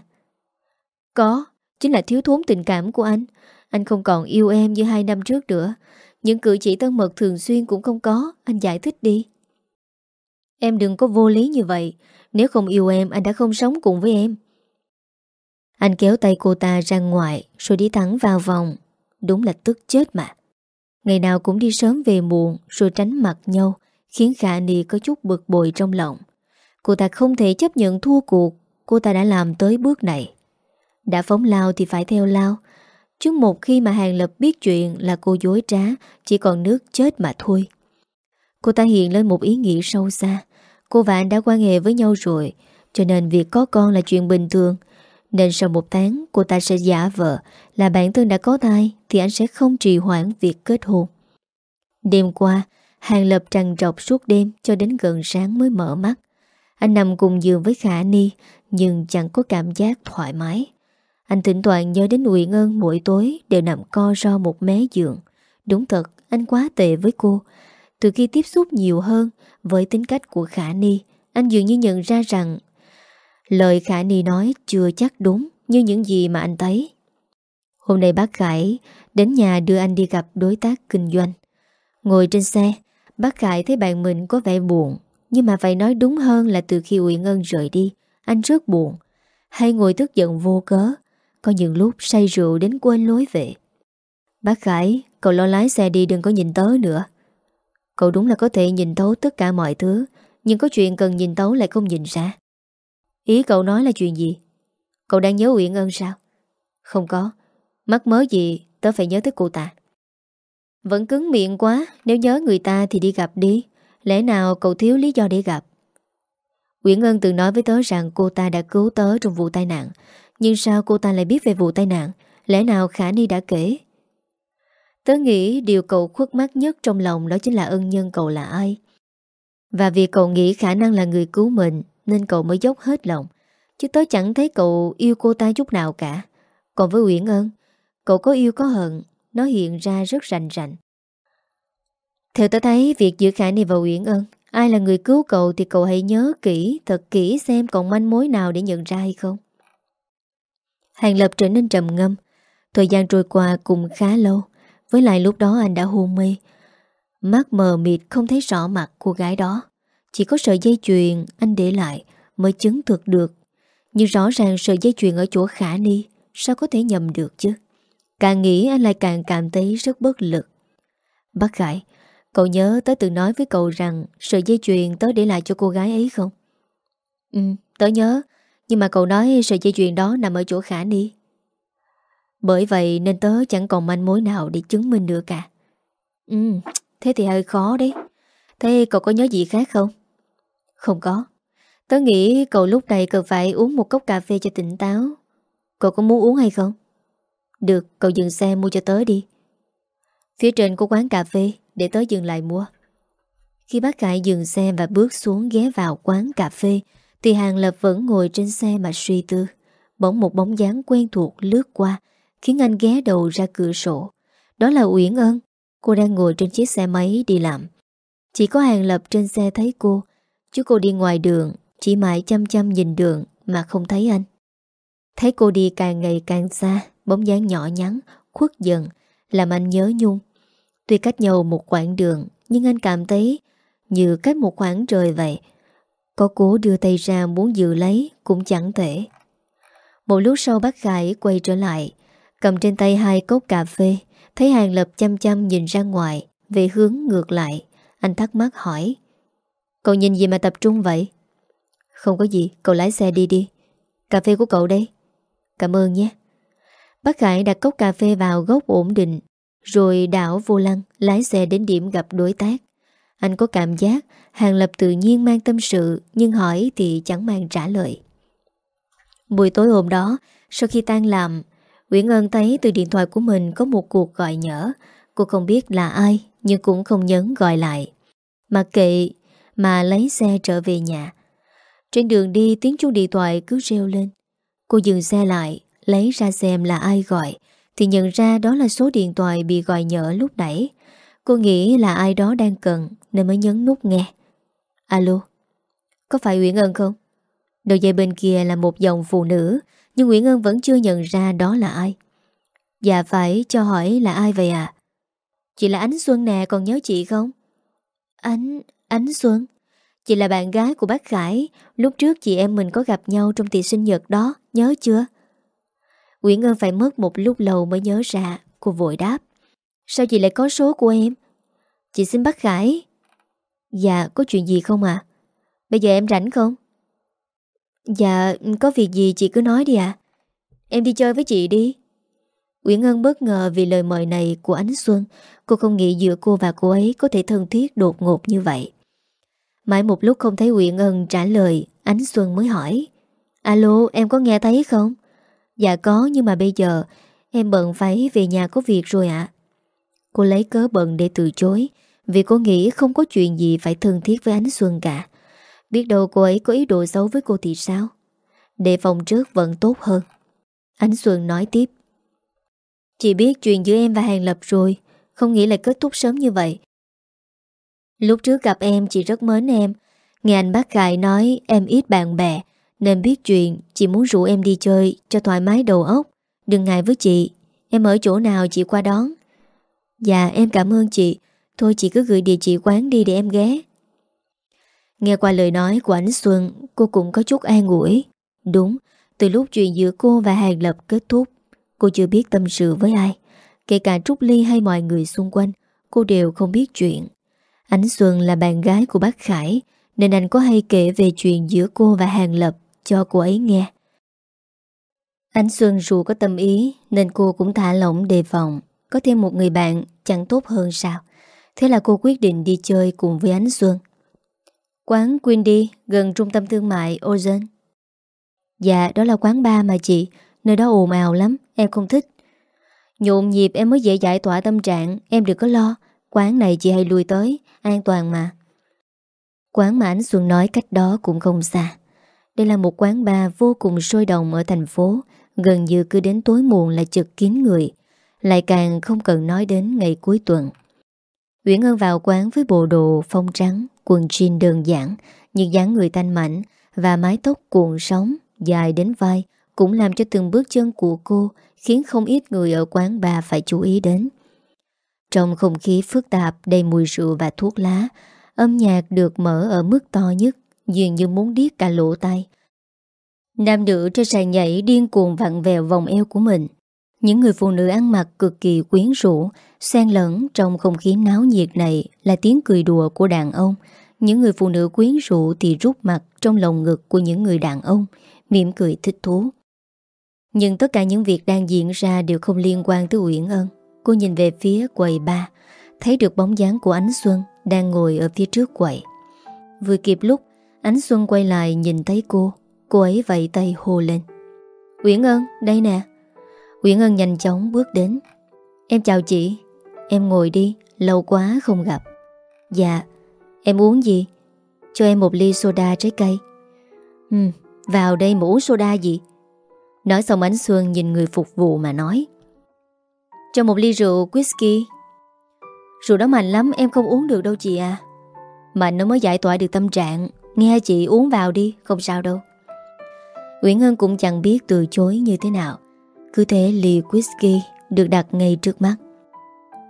Có, Chính là thiếu thốn tình cảm của anh. Anh không còn yêu em như hai năm trước nữa. Những cử chỉ tân mật thường xuyên cũng không có, Anh giải thích đi. Em đừng có vô lý như vậy. Nếu không yêu em, anh đã không sống cùng với em. Anh kéo tay cô ta ra ngoài, Rồi đi thẳng vào vòng. Đúng là tức chết mà. Ngày nào cũng đi sớm về muộn, Rồi tránh mặt nhau, Khiến Khả Nì có chút bực bội trong lòng. Cô ta không thể chấp nhận thua cuộc. Cô ta đã làm tới bước này. Đã phóng lao thì phải theo lao. Chứ một khi mà Hàng Lập biết chuyện Là cô dối trá, Chỉ còn nước chết mà thôi. Cô ta hiện lên một ý nghĩ sâu xa. Cô và anh đã quan hệ với nhau rồi, Cho nên việc có con là chuyện bình thường. Nên sau một tháng, cô ta sẽ giả vợ Là bản thân đã có thai Thì anh sẽ không trì hoãn việc kết hôn. Đêm qua, Hàng Lập trằn trọc suốt đêm cho đến gần sáng mới mở mắt. Anh nằm cùng giường với Khả Ni, nhưng chẳng có cảm giác thoải mái. Anh thỉnh thoảng nhớ đến Nguyễn ngân mỗi tối đều nằm co ro một mé giường. Đúng thật, anh quá tệ với cô. Từ khi tiếp xúc nhiều hơn với tính cách của Khả Ni, anh dường như nhận ra rằng lời Khả Ni nói chưa chắc đúng như những gì mà anh thấy. Hôm nay bác Khải đến nhà đưa anh đi gặp đối tác kinh doanh. Ngồi trên xe, Bác Khải thấy bạn mình có vẻ buồn Nhưng mà phải nói đúng hơn là từ khi Uyển Ngân rời đi Anh rất buồn Hay ngồi tức giận vô cớ có những lúc say rượu đến quên lối về. Bác Khải, Cậu lo lái xe đi đừng có nhìn tớ nữa. Cậu đúng là có thể nhìn thấu tất cả mọi thứ, Nhưng có chuyện cần nhìn thấu lại không nhìn ra. Ý cậu nói là chuyện gì? Cậu đang nhớ Uyển Ân sao? Không có. Mắc mớ gì, tớ phải nhớ tới cô ta. Vẫn cứng miệng quá, Nếu nhớ người ta thì đi gặp đi. Lẽ nào cậu thiếu lý do để gặp? Uyển Ân từng nói với tớ rằng cô ta đã cứu tớ trong vụ tai nạn. Nhưng sao cô ta lại biết về vụ tai nạn Lẽ nào Khả Ni đã kể Tớ nghĩ điều cậu khuất mắt nhất trong lòng đó chính là ân nhân cậu là ai. Và vì cậu nghĩ khả năng là người cứu mình nên cậu mới dốc hết lòng. Chứ tớ chẳng thấy cậu yêu cô ta chút nào cả. Còn với Uyển Ân, cậu có yêu có hận, nó hiện ra rất rành rành. Theo tớ thấy việc giữa Khả ni và Uyển Ân, ai là người cứu cậu thì cậu hãy nhớ kỹ, thật kỹ xem còn manh mối nào để nhận ra hay không. Hàng Lập trở nên trầm ngâm. Thời gian trôi qua cũng khá lâu. Với lại lúc đó anh đã hôn mê. Mắt mờ mịt không thấy rõ mặt cô gái đó. Chỉ có sợi dây chuyền anh để lại Mới chứng thực được. Nhưng rõ ràng sợi dây chuyền ở chỗ khả ni. Sao có thể nhầm được chứ? Càng nghĩ anh lại càng cảm thấy rất bất lực. Bác Khải Cậu nhớ tớ từng nói với cậu rằng Sợi dây chuyền tớ để lại cho cô gái ấy không? Ừ tớ nhớ. Nhưng mà cậu nói sợi dây chuyền đó nằm ở chỗ khả ni bởi vậy nên tớ chẳng còn manh mối nào để chứng minh được cả Ừ Thế thì hơi khó đấy. Thế cậu có nhớ gì khác không? Không có. Tớ nghĩ cậu lúc này cần phải uống một cốc cà phê cho tỉnh táo. Cậu có muốn uống hay không? Được, cậu dừng xe mua cho tớ đi. Phía trên có quán cà phê Để tớ dừng lại mua. Khi bác Khải dừng xe và bước xuống ghé vào quán cà phê thì Hàng Lập vẫn ngồi trên xe mà suy tư. Bỗng một bóng dáng quen thuộc lướt qua Khiến anh ghé đầu ra cửa sổ. Đó là Uyển Ân. Cô đang ngồi trên chiếc xe máy đi làm. Chỉ có Hàng Lập trên xe thấy cô. Chứ cô đi ngoài đường Chỉ mãi chăm chăm nhìn đường Mà không thấy anh. Thấy cô đi càng ngày càng xa Bóng dáng nhỏ nhắn, khuất dần Làm anh nhớ nhung. Tuy cách nhau một quãng đường Nhưng anh cảm thấy như cách một khoảng trời vậy có cố đưa tay ra muốn giữ lấy Cũng chẳng thể. Một lúc sau bác Khải quay trở lại Cầm trên tay hai cốc cà phê Thấy Hàng Lập chăm chăm nhìn ra ngoài Về hướng ngược lại. Anh thắc mắc hỏi Cậu nhìn gì mà tập trung vậy? Không có gì, cậu lái xe đi đi. Cà phê của cậu đây. Cảm ơn nhé. Bác Khải đặt cốc cà phê vào gốc ổn định Rồi đảo vô lăng Lái xe đến điểm gặp đối tác. Anh có cảm giác Hàng Lập tự nhiên mang tâm sự Nhưng hỏi thì chẳng mang trả lời Buổi tối hôm đó Sau khi tan làm Nguyễn Ân thấy từ điện thoại của mình có một cuộc gọi nhỡ. Cô không biết là ai, nhưng cũng không nhấn gọi lại. Mặc kệ mà lấy xe trở về nhà. Trên đường đi tiếng chuông điện thoại cứ reo lên. Cô dừng xe lại, lấy ra xem là ai gọi, thì nhận ra đó là số điện thoại bị gọi nhỡ lúc nãy. Cô nghĩ là ai đó đang cần nên mới nhấn nút nghe. Alo, có phải Nguyễn Ân không? Đầu dây bên kia là một dòng phụ nữ nhưng Nguyễn Ân vẫn chưa nhận ra đó là ai. Dạ phải cho hỏi là ai vậy à Chị là Ánh Xuân nè còn nhớ chị không? Ánh Ánh Xuân. Chị là bạn gái của bác Khải. Lúc trước chị em mình có gặp nhau trong tiệc sinh nhật đó Nhớ chưa? Nguyễn Ân phải mất một lúc lâu mới nhớ ra Cô vội đáp. Sao chị lại có số của em? Chị xin bác Khải. Dạ có chuyện gì không à Bây giờ em rảnh không? Dạ có việc gì chị cứ nói đi ạ. Em đi chơi với chị đi. Uyển Ngân bất ngờ vì lời mời này của Ánh Xuân, Cô không nghĩ giữa cô và cô ấy có thể thân thiết đột ngột như vậy. Mãi một lúc không thấy Uyển Ngân trả lời, Ánh Xuân mới hỏi, Alo, em có nghe thấy không? Dạ có, nhưng mà bây giờ Em bận phải về nhà có việc rồi ạ. Cô lấy cớ bận để từ chối. Vì cô nghĩ không có chuyện gì phải thân thiết với Ánh Xuân cả. Biết đâu cô ấy có ý đồ xấu với cô thì sao? Để phòng trước vẫn tốt hơn. Ánh Xuân nói tiếp. Chị biết chuyện giữa em và Hàng Lập rồi, Không nghĩ là kết thúc sớm như vậy. Lúc trước gặp em, chị rất mến em. Nghe anh bác gại nói em ít bạn bè, Nên biết chuyện, Chị muốn rủ em đi chơi Cho thoải mái đầu óc. Đừng ngại với chị. Em ở chỗ nào chị qua đón. Dạ em cảm ơn chị. Thôi chị cứ gửi địa chỉ quán đi để em ghé. Nghe qua lời nói của anh Xuân Cô cũng có chút an ủi. Đúng, từ lúc chuyện giữa cô và Hàng Lập kết thúc Cô chưa biết tâm sự với ai. Kể cả Trúc Ly hay mọi người xung quanh Cô đều không biết chuyện. Ánh Xuân là bạn gái của bác Khải Nên anh có hay kể về chuyện giữa cô và Hàng Lập Cho cô ấy nghe. Ánh Xuân dù có tâm ý Nên cô cũng thả lỏng đề phòng. Có thêm một người bạn chẳng tốt hơn sao. Thế là cô quyết định đi chơi cùng với Ánh Xuân. Quán Windy gần trung tâm thương mại Ozen Dạ đó là quán bar mà chị, Nơi đó ồn ào lắm, Em không thích. Nhộn nhịp em mới dễ giải tỏa tâm trạng, Em đừng có lo, Quán này chị hay lui tới, An toàn mà. Quán mà Ánh Xuân nói cách đó cũng không xa. Đây là một quán bar vô cùng sôi động ở thành phố, Gần như cứ đến tối muộn là chật kín người, Lại càng không cần nói đến ngày cuối tuần. Uyển Ân vào quán với bộ đồ phong trắng, Quần jean đơn giản, Nhưng dáng người thanh mảnh Và mái tóc cuộn sóng, Dài đến vai Cũng làm cho từng bước chân của cô Khiến không ít người ở quán bà phải chú ý đến. Trong không khí phức tạp, Đầy mùi rượu và thuốc lá, Âm nhạc được mở ở mức to nhất, Dường như muốn điếc cả lỗ tai. Nam nữ trên sàn nhảy điên cuồng vặn vẹo vòng eo của mình. Những người phụ nữ ăn mặc cực kỳ quyến rũ Xen lẫn trong không khí náo nhiệt này Là tiếng cười đùa của đàn ông. Những người phụ nữ quyến rũ thì rút mặt Trong lồng ngực của những người đàn ông mỉm cười thích thú. Nhưng tất cả những việc đang diễn ra Đều không liên quan tới Uyển Ân. Cô nhìn về phía quầy ba Thấy được bóng dáng của Ánh Xuân Đang ngồi ở phía trước quầy. Vừa kịp lúc Ánh Xuân quay lại nhìn thấy cô. Cô ấy vẫy tay hô lên. Uyển Ân, đây nè. Uyển Ân nhanh chóng bước đến. Em chào chị. Em ngồi đi, lâu quá không gặp. Dạ, em uống gì? Cho em một ly soda trái cây. Ừ, vào đây mà uống soda gì? Nói xong ánh Xuân nhìn người phục vụ mà nói. Cho một ly rượu whisky. Rượu đó mạnh lắm em không uống được đâu chị à. Mạnh nó mới giải tỏa được tâm trạng. Nghe chị uống vào đi, không sao đâu. Nguyễn Hân cũng chẳng biết từ chối như thế nào. Cứ thế ly whisky được đặt ngay trước mắt.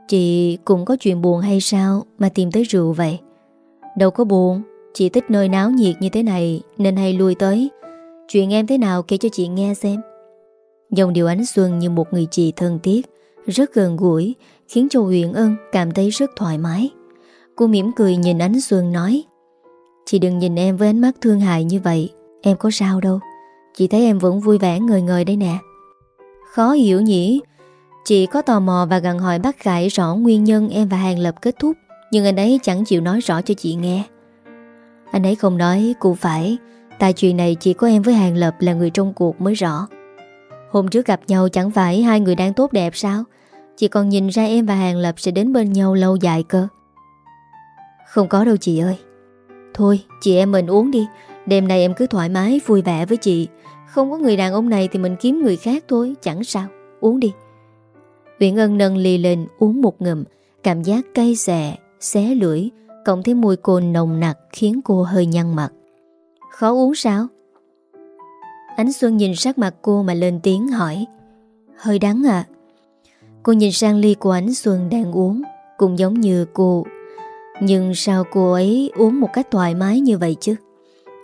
Chị cũng có chuyện buồn hay sao mà tìm tới rượu vậy? Đâu có buồn, chị thích nơi náo nhiệt như thế này nên hay lui tới. Chuyện em thế nào kể cho chị nghe xem. Dòng điều ánh xuân như một người chị thân thiết, rất gần gũi, khiến cho Huyền Ân cảm thấy rất thoải mái. Cô mỉm cười nhìn ánh xuân nói Chị đừng nhìn em với ánh mắt thương hại như vậy, em có sao đâu. Chị thấy em vẫn vui vẻ ngời ngời đây nè. Khó hiểu nhỉ, Chị có tò mò và gần hỏi bác Khải rõ nguyên nhân em và Hàng Lập kết thúc, Nhưng anh ấy chẳng chịu nói rõ cho chị nghe. Anh ấy không nói cũng phải, Tại chuyện này chỉ có em với Hàng Lập là người trong cuộc mới rõ. Hôm trước gặp nhau chẳng phải hai người đang tốt đẹp sao? Chị còn nhìn ra em và Hàng Lập sẽ đến bên nhau lâu dài cơ. Không có đâu chị ơi. Thôi, chị em mình uống đi, Đêm nay em cứ thoải mái, vui vẻ với chị. Không có người đàn ông này thì mình kiếm người khác thôi, Chẳng sao. Uống đi. Viện Ân nâng ly lên uống một ngụm Cảm giác cay xè, xé lưỡi Cộng thêm mùi cồn nồng nặc Khiến cô hơi nhăn mặt. Khó uống sao? Ánh Xuân nhìn sắc mặt cô mà lên tiếng hỏi. Hơi đắng à Cô nhìn sang ly của Ánh Xuân đang uống Cũng giống như cô. Nhưng sao cô ấy uống một cách thoải mái như vậy chứ?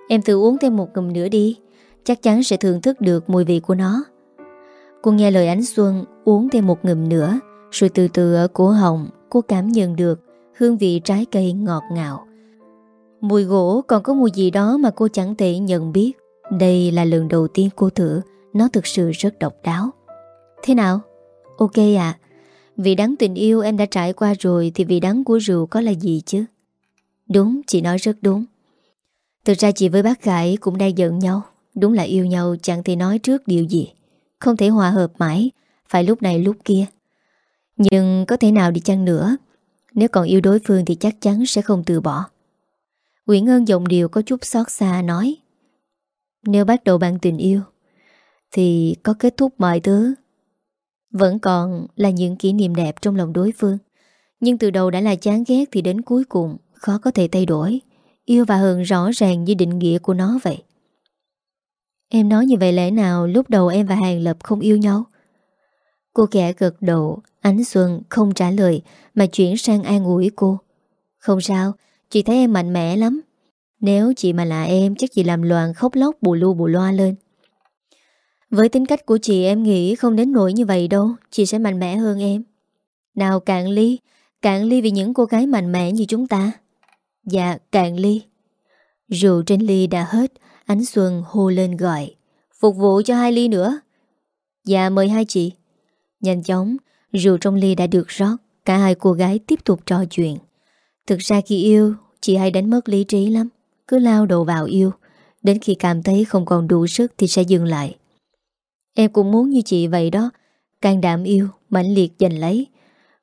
Em thử uống thêm một ngụm nữa đi Chắc chắn sẽ thưởng thức được mùi vị của nó. Cô nghe lời ánh xuân uống thêm một ngụm nữa Rồi từ từ ở cổ họng Cô cảm nhận được hương vị trái cây ngọt ngào. Mùi gỗ còn có mùi gì đó mà cô chẳng thể nhận biết. Đây là lần đầu tiên cô thử Nó thực sự rất độc đáo. Thế nào? Ok à Vị đắng tình yêu em đã trải qua rồi Thì vị đắng của rượu có là gì chứ? Đúng, chị nói rất đúng. Thực ra chị với bác Khải cũng đang giận nhau. Đúng là yêu nhau chẳng thể nói trước điều gì. Không thể hòa hợp mãi. Phải lúc này lúc kia. Nhưng có thể nào đi chăng nữa, Nếu còn yêu đối phương thì chắc chắn sẽ không từ bỏ. Nguyễn ngân giọng điều có chút xót xa nói, Nếu bắt đầu bằng tình yêu, Thì có kết thúc mọi thứ. Vẫn còn là những kỷ niệm đẹp trong lòng đối phương, Nhưng từ đầu đã là chán ghét Thì đến cuối cùng khó có thể thay đổi. Yêu và hờn rõ ràng như định nghĩa của nó vậy. Em nói như vậy lẽ nào lúc đầu em và Hàng Lập không yêu nhau? Cô kẻ gật đầu, Ánh Xuân không trả lời mà chuyển sang an ủi cô. Không sao, chị thấy em mạnh mẽ lắm. Nếu chị mà là em chắc chị làm loạn khóc lóc bù lu bù loa lên. Với tính cách của chị em nghĩ không đến nỗi như vậy đâu, chị sẽ mạnh mẽ hơn em. Nào cạn ly Cạn ly vì những cô gái mạnh mẽ như chúng ta Dạ cạn ly Rượu trên ly đã hết Ánh Xuân hô lên gọi Phục vụ cho hai ly nữa Dạ mời hai chị Nhanh chóng Rượu trong ly đã được rót Cả hai cô gái tiếp tục trò chuyện. Thực ra khi yêu Chị hay đánh mất lý trí lắm Cứ lao đầu vào yêu. Đến khi cảm thấy không còn đủ sức Thì sẽ dừng lại. Em cũng muốn như chị vậy đó Can đảm yêu, mãnh liệt giành lấy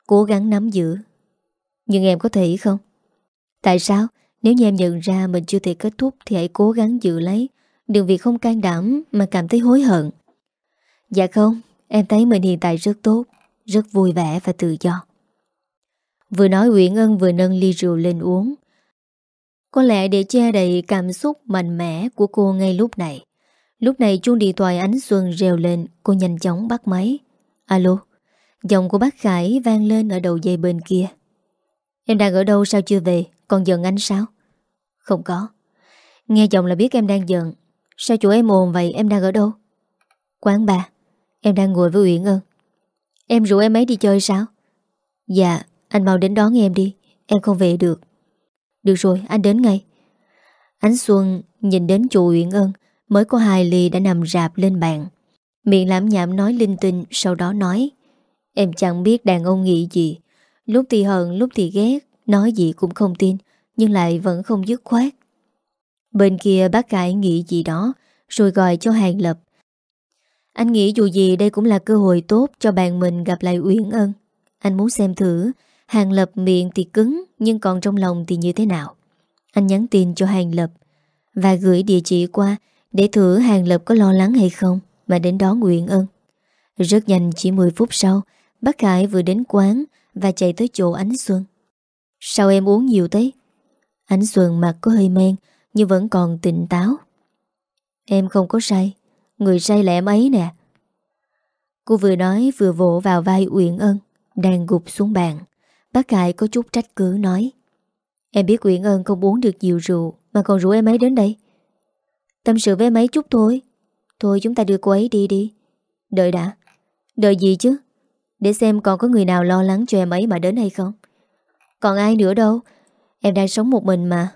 Cố gắng nắm giữ. Nhưng em có thể không? Tại sao? Nếu như em nhận ra mình chưa thể kết thúc Thì hãy cố gắng giữ lấy. Đừng vì không can đảm mà cảm thấy hối hận. Dạ không. Em thấy mình hiện tại rất tốt, Rất vui vẻ và tự do. Vừa nói Uyển Ân vừa nâng ly rượu lên uống. Có lẽ để che đầy cảm xúc mạnh mẽ của cô ngay lúc này. Lúc này chuông điện thoại ánh xuân reo lên, Cô nhanh chóng bắt máy. Alo, Giọng của bác Khải vang lên ở đầu dây bên kia. Em đang ở đâu, sao chưa về? Còn giận anh sao? Không có. Nghe giọng là biết em đang giận. Sao chủ em ồn vậy? Em đang ở đâu? Quán bà. Em đang ngồi với Uyển Ân. Em rủ em ấy đi chơi sao? Dạ anh mau đến đón em đi. Em không về được. Được rồi, anh đến ngay. Ánh Xuân nhìn đến chủ Uyển Ân, Mới có hai ly đã nằm rạp lên bàn. Miệng lãm nhảm nói linh tinh, Sau đó nói, Em chẳng biết đàn ông nghĩ gì. Lúc thì hận lúc thì ghét, Nói gì cũng không tin, Nhưng lại vẫn không dứt khoát. Bên kia bác cải nghĩ gì đó, Rồi gọi cho Hàng Lập. Anh nghĩ dù gì đây cũng là cơ hội tốt Cho bạn mình gặp lại Uyển Ân. Anh muốn xem thử Hàng Lập miệng thì cứng, Nhưng còn trong lòng thì như thế nào. Anh nhắn tin cho Hàng Lập Và gửi địa chỉ qua Để thử Hàng Lập có lo lắng hay không Mà đến đón Uyển Ân. Rất nhanh, chỉ 10 phút sau, Bác Khải vừa đến quán Và chạy tới chỗ Ánh Xuân. Sao em uống nhiều thế? Ánh Xuân mặt có hơi men, Nhưng vẫn còn tỉnh táo. Em không có say. Người say là em ấy nè. Cô vừa nói vừa vỗ vào vai Uyển Ân, Đang gục xuống bàn. Bác Khải có chút trách cứ nói, Em biết Uyển Ân không uống được nhiều rượu, Mà còn rủ em ấy đến đây. Tâm sự với em ấy chút thôi. Thôi chúng ta đưa cô ấy đi đi. Đợi đã. Đợi gì chứ? Để xem còn có người nào lo lắng cho em ấy mà đến hay không. Còn ai nữa đâu? Em đang sống một mình mà.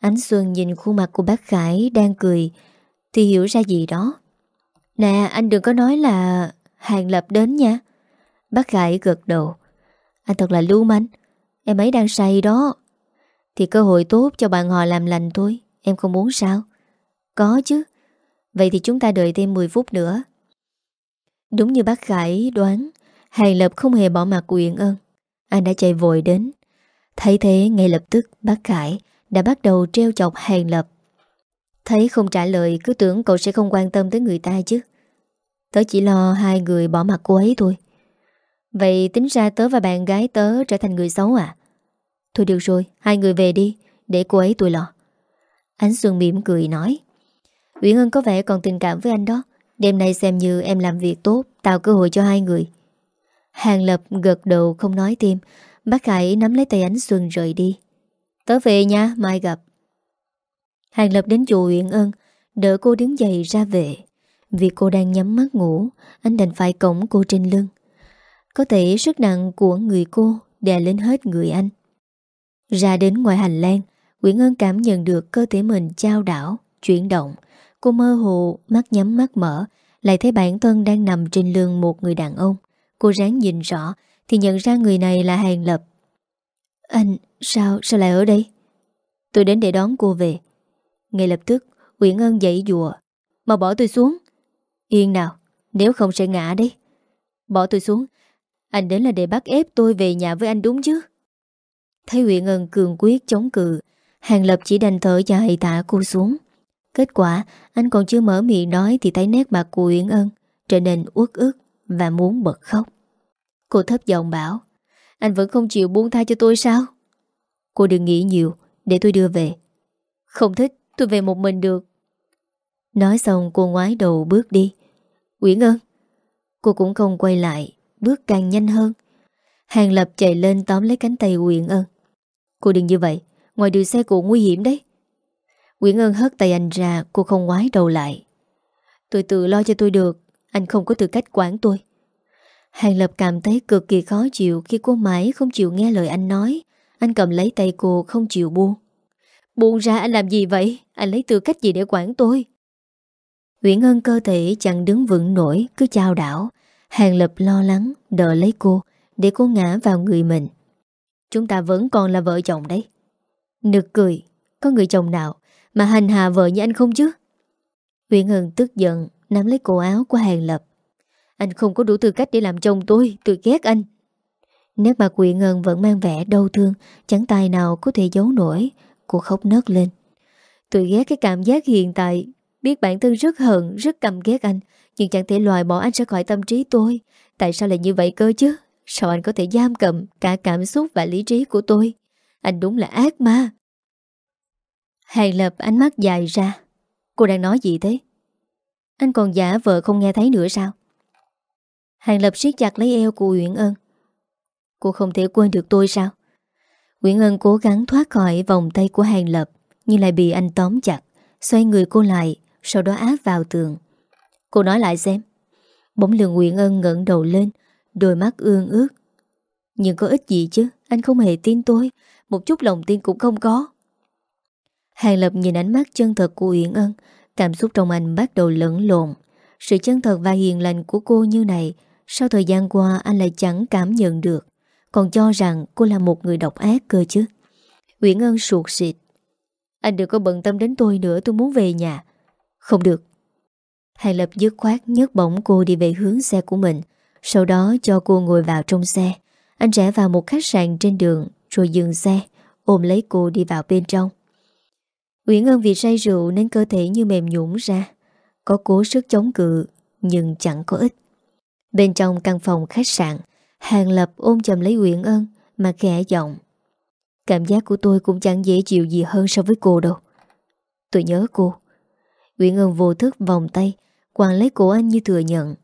Ánh Xuân nhìn khuôn mặt của bác Khải Đang cười thì hiểu ra gì đó. Nè, anh đừng có nói là Hàng Lập đến nha. Bác Khải gật đầu. Anh thật là lưu manh. Em ấy đang say đó. Thì cơ hội tốt cho bạn họ làm lành thôi. Em không muốn sao? Có chứ. Vậy thì chúng ta đợi thêm 10 phút nữa. Đúng như bác Khải đoán, Hàng Lập không hề bỏ mặt quyền ơn Anh đã chạy vội đến. Thấy thế, ngay lập tức, bác Khải Đã bắt đầu treo chọc Hàng Lập. Thấy không trả lời, Cứ tưởng cậu sẽ không quan tâm tới người ta chứ. Tớ chỉ lo hai người bỏ mặt cô ấy thôi. Vậy tính ra tớ và bạn gái tớ trở thành người xấu à? Thôi được rồi, Hai người về đi, Để cô ấy tôi lo. Ánh Xuân mỉm cười nói. Uyển Ân có vẻ còn tình cảm với anh đó. Đêm nay xem như em làm việc tốt, Tạo cơ hội cho hai người. Hàng Lập gật đầu không nói thêm. Bác Khải nắm lấy tay Ánh Xuân rời đi. Tớ về nha, mai gặp. Hàng Lập đến chỗ Uyển Ân Đỡ cô đứng dậy ra về. Vì cô đang nhắm mắt ngủ Anh đành phải cổng cô trên lưng. Có thể sức nặng của người cô Đè lên hết người anh. Ra đến ngoài hành lang Uyển Ân cảm nhận được cơ thể mình trao đảo Chuyển động. Cô mơ hồ, mắt nhắm mắt mở Lại thấy bản thân đang nằm trên lưng một người đàn ông. Cô ráng nhìn rõ Thì nhận ra người này là Hàng Lập. Anh, sao, sao lại ở đây? Tôi đến để đón cô về. Ngay lập tức Uyển Ân dậy dùa Mà bỏ tôi xuống. Yên nào, nếu không sẽ ngã đấy. Bỏ tôi xuống Anh đến là để bắt ép tôi về nhà với anh đúng chứ? Thấy Uyển Ân cường quyết chống cự Hàng Lập chỉ đành thở dài tạ cô xuống. Kết quả anh còn chưa mở miệng nói Thì thấy nét mặt của Uyển Ân Trở nên uất ức và muốn bật khóc. Cô thấp giọng bảo Anh vẫn không chịu buông tha cho tôi sao? Cô đừng nghĩ nhiều Để tôi đưa về. Không thích tôi về một mình được. Nói xong, cô ngoái đầu bước đi. Uyển Ân Cô cũng không quay lại, Bước càng nhanh hơn. Hàng Lập chạy lên tóm lấy cánh tay Uyển Ân Cô đừng như vậy, Ngoài đường xe của nguy hiểm đấy. Nguyễn Ân hất tay anh ra, Cô không ngoái đầu lại. Tôi tự lo cho tôi được, Anh không có tư cách quản tôi. Hàng Lập cảm thấy cực kỳ khó chịu khi cô mãi không chịu nghe lời anh nói. Anh cầm lấy tay cô, không chịu buông. Buông ra anh làm gì vậy? Anh lấy tư cách gì để quản tôi? Nguyễn Ân cơ thể chẳng đứng vững nổi cứ chao đảo. Hàng Lập lo lắng đợi lấy cô để cô ngã vào người mình. Chúng ta vẫn còn là vợ chồng đấy. Nực cười, có người chồng nào mà hành hạ vợ như anh không chứ? Nguyễn Ân tức giận nắm lấy cổ áo của Hàng Lập. Anh không có đủ tư cách để làm chồng tôi, tôi ghét anh. Nét mặt Nguyễn Ngân vẫn mang vẻ đau thương, chẳng tài nào có thể giấu nổi. Cô khóc nớt lên. Tôi ghét cái cảm giác hiện tại, biết bản thân rất hận, rất căm ghét anh, nhưng chẳng thể loại bỏ anh ra khỏi tâm trí tôi. Tại sao lại như vậy cơ chứ? Sao anh có thể giam cầm cả cảm xúc và lý trí của tôi? Anh đúng là ác ma. Hàng lập ánh mắt dài ra. Cô đang nói gì thế? Anh còn giả vợ không nghe thấy nữa sao? Hàng lập siết chặt lấy eo của Uyển Ân. Cô không thể quên được tôi sao? Nguyễn Ân cố gắng thoát khỏi vòng tay của Hàng lập nhưng lại bị anh tóm chặt, xoay người cô lại, sau đó áp vào tường. Cô nói lại xem. Bỗng lường Nguyễn Ân ngẩng đầu lên, đôi mắt ương ước. Nhưng có ích gì chứ, anh không hề tin tôi, một chút lòng tin cũng không có. Hàng Lập nhìn ánh mắt chân thật của Uyển Ân, cảm xúc trong anh bắt đầu lẫn lộn. Sự chân thật và hiền lành của cô như này, sau thời gian qua anh lại chẳng cảm nhận được, còn cho rằng cô là một người độc ác cơ chứ. Uyển Ân suột xịt. Anh đừng có bận tâm đến tôi nữa, tôi muốn về nhà. Không được. Hàng Lập dứt khoát nhấc bổng cô đi về hướng xe của mình, sau đó cho cô ngồi vào trong xe. Anh rẽ vào một khách sạn trên đường, rồi dừng xe, ôm lấy cô đi vào bên trong. Uyển Ân vì say rượu nên cơ thể như mềm nhũng ra. Có cố sức chống cự, nhưng chẳng có ích. Bên trong căn phòng khách sạn, Hàng Lập ôm chầm lấy Uyển Ân mà khẽ giọng. Cảm giác của tôi cũng chẳng dễ chịu gì hơn so với cô đâu. Tôi nhớ cô. Uyển Ân vô thức vòng tay, quàng lấy cổ anh như thừa nhận.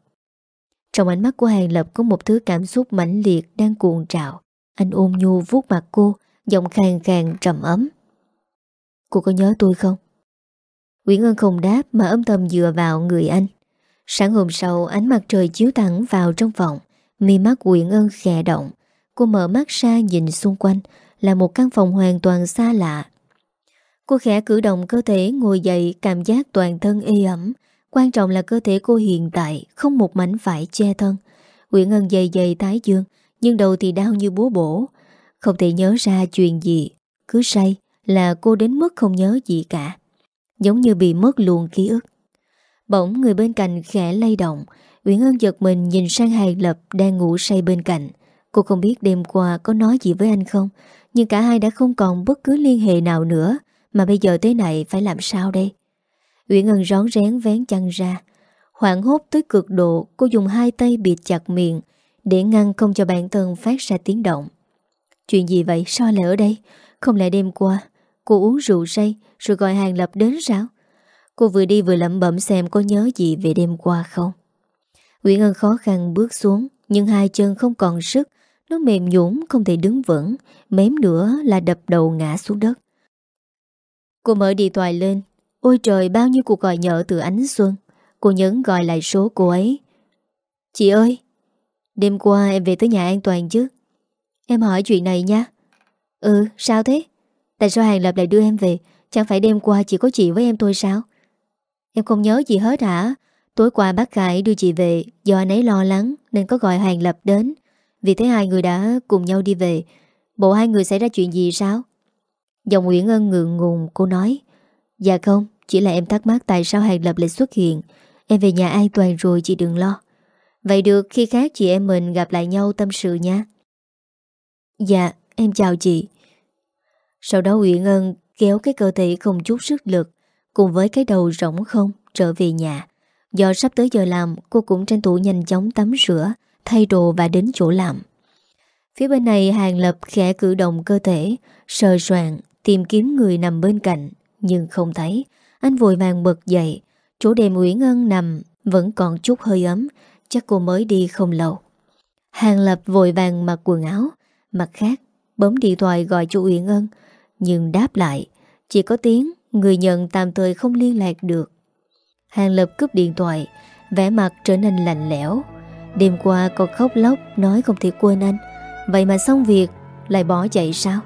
Trong ánh mắt của Hàng Lập có một thứ cảm xúc mãnh liệt đang cuồn trào. Anh ôm nhu vuốt mặt cô, giọng khàn khàn trầm ấm. Cô có nhớ tôi không? Nguyễn Ân không đáp mà âm thầm dựa vào người anh. Sáng hôm sau ánh mặt trời chiếu thẳng vào trong phòng Mi mắt Nguyễn Ân khẽ động. Cô mở mắt ra nhìn xung quanh, Là một căn phòng hoàn toàn xa lạ. Cô khẽ cử động cơ thể, ngồi dậy, cảm giác toàn thân y ẩm. Quan trọng là cơ thể cô hiện tại, Không một mảnh vải che thân. Nguyễn Ân dày dày tái dương, Nhưng đầu thì đau như búa bổ. Không thể nhớ ra chuyện gì. Cứ say, là cô đến mức không nhớ gì cả. Giống như bị mất luôn ký ức. Bỗng người bên cạnh khẽ lay động Nguyễn Ân giật mình nhìn sang Hài Lập Đang ngủ say bên cạnh. Cô không biết đêm qua có nói gì với anh không, Nhưng cả hai đã không còn bất cứ liên hệ nào nữa. Mà bây giờ thế này phải làm sao đây? Uyển Ân rón rén vén chăn ra. Hoảng hốt tới cực độ, Cô dùng hai tay bịt chặt miệng Để ngăn không cho bản thân phát ra tiếng động. Chuyện gì vậy? Sao lại ở đây? Không lẽ đêm qua Cô uống rượu say Rồi gọi Hàng Lập đến sao? Cô vừa đi vừa lẩm bẩm xem có nhớ gì về đêm qua không? Nguyễn Ân khó khăn bước xuống, Nhưng hai chân không còn sức, Nó mềm nhũn, không thể đứng vững, Mém nữa là đập đầu ngã xuống đất. Cô mở điện thoại lên. Ôi trời, bao nhiêu cuộc gọi nhỡ từ ánh xuân. Cô nhấn gọi lại số cô ấy. Chị ơi, Đêm qua em về tới nhà an toàn chứ? Em hỏi chuyện này nha. Ừ sao thế? Tại sao Hàng Lập lại đưa em về? Chẳng phải đêm qua chỉ có chị với em thôi sao? Em không nhớ gì hết hả? Tối qua bác Khải đưa chị về, Do anh ấy lo lắng nên có gọi Hoàng Lập đến. Vì thế hai người đã cùng nhau đi về. Bộ hai người xảy ra chuyện gì sao? Dòng Nguyễn Ân ngượng ngùng, cô nói Dạ không, Chỉ là em thắc mắc tại sao Hàng Lập lại xuất hiện. Em về nhà an toàn rồi, chị đừng lo. Vậy được, khi khác chị em mình gặp lại nhau tâm sự nha. Dạ em chào chị. Sau đó Nguyễn Ân kéo cái cơ thể không chút sức lực, Cùng với cái đầu rỗng không, trở về nhà. Do sắp tới giờ làm, Cô cũng tranh thủ nhanh chóng tắm rửa, Thay đồ và đến chỗ làm. Phía bên này Hàng Lập khẽ cử động cơ thể, Sờ soạn Tìm kiếm người nằm bên cạnh, Nhưng không thấy. Anh vội vàng bật dậy. Chỗ Đêm Uyển Ân nằm Vẫn còn chút hơi ấm, Chắc cô mới đi không lâu. Hàng Lập vội vàng mặc quần áo, Mặt khác, bấm điện thoại gọi cho Uyển Ân Nhưng đáp lại, Chỉ có tiếng, Người nhận tạm thời không liên lạc được. Hàng Lập cướp điện thoại vẻ mặt trở nên lạnh lẽo. Đêm qua còn khóc lóc Nói không thể quên anh. Vậy mà xong việc lại bỏ chạy sao?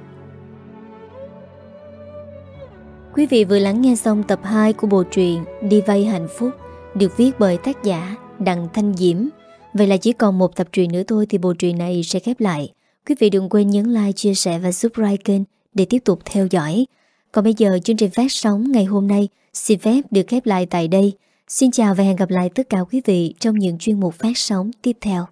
Quý vị vừa lắng nghe xong tập 2 của bộ truyện Đi vay hạnh phúc Được viết bởi tác giả Đặng Thanh Diễm. Vậy là chỉ còn một tập truyện nữa thôi Thì bộ truyện này sẽ khép lại. Quý vị đừng quên nhấn like, chia sẻ và subscribe kênh Để tiếp tục theo dõi. Còn bây giờ chương trình phát sóng ngày hôm nay Xin phép được khép lại tại đây. Xin chào và hẹn gặp lại tất cả quý vị Trong những chuyên mục phát sóng tiếp theo.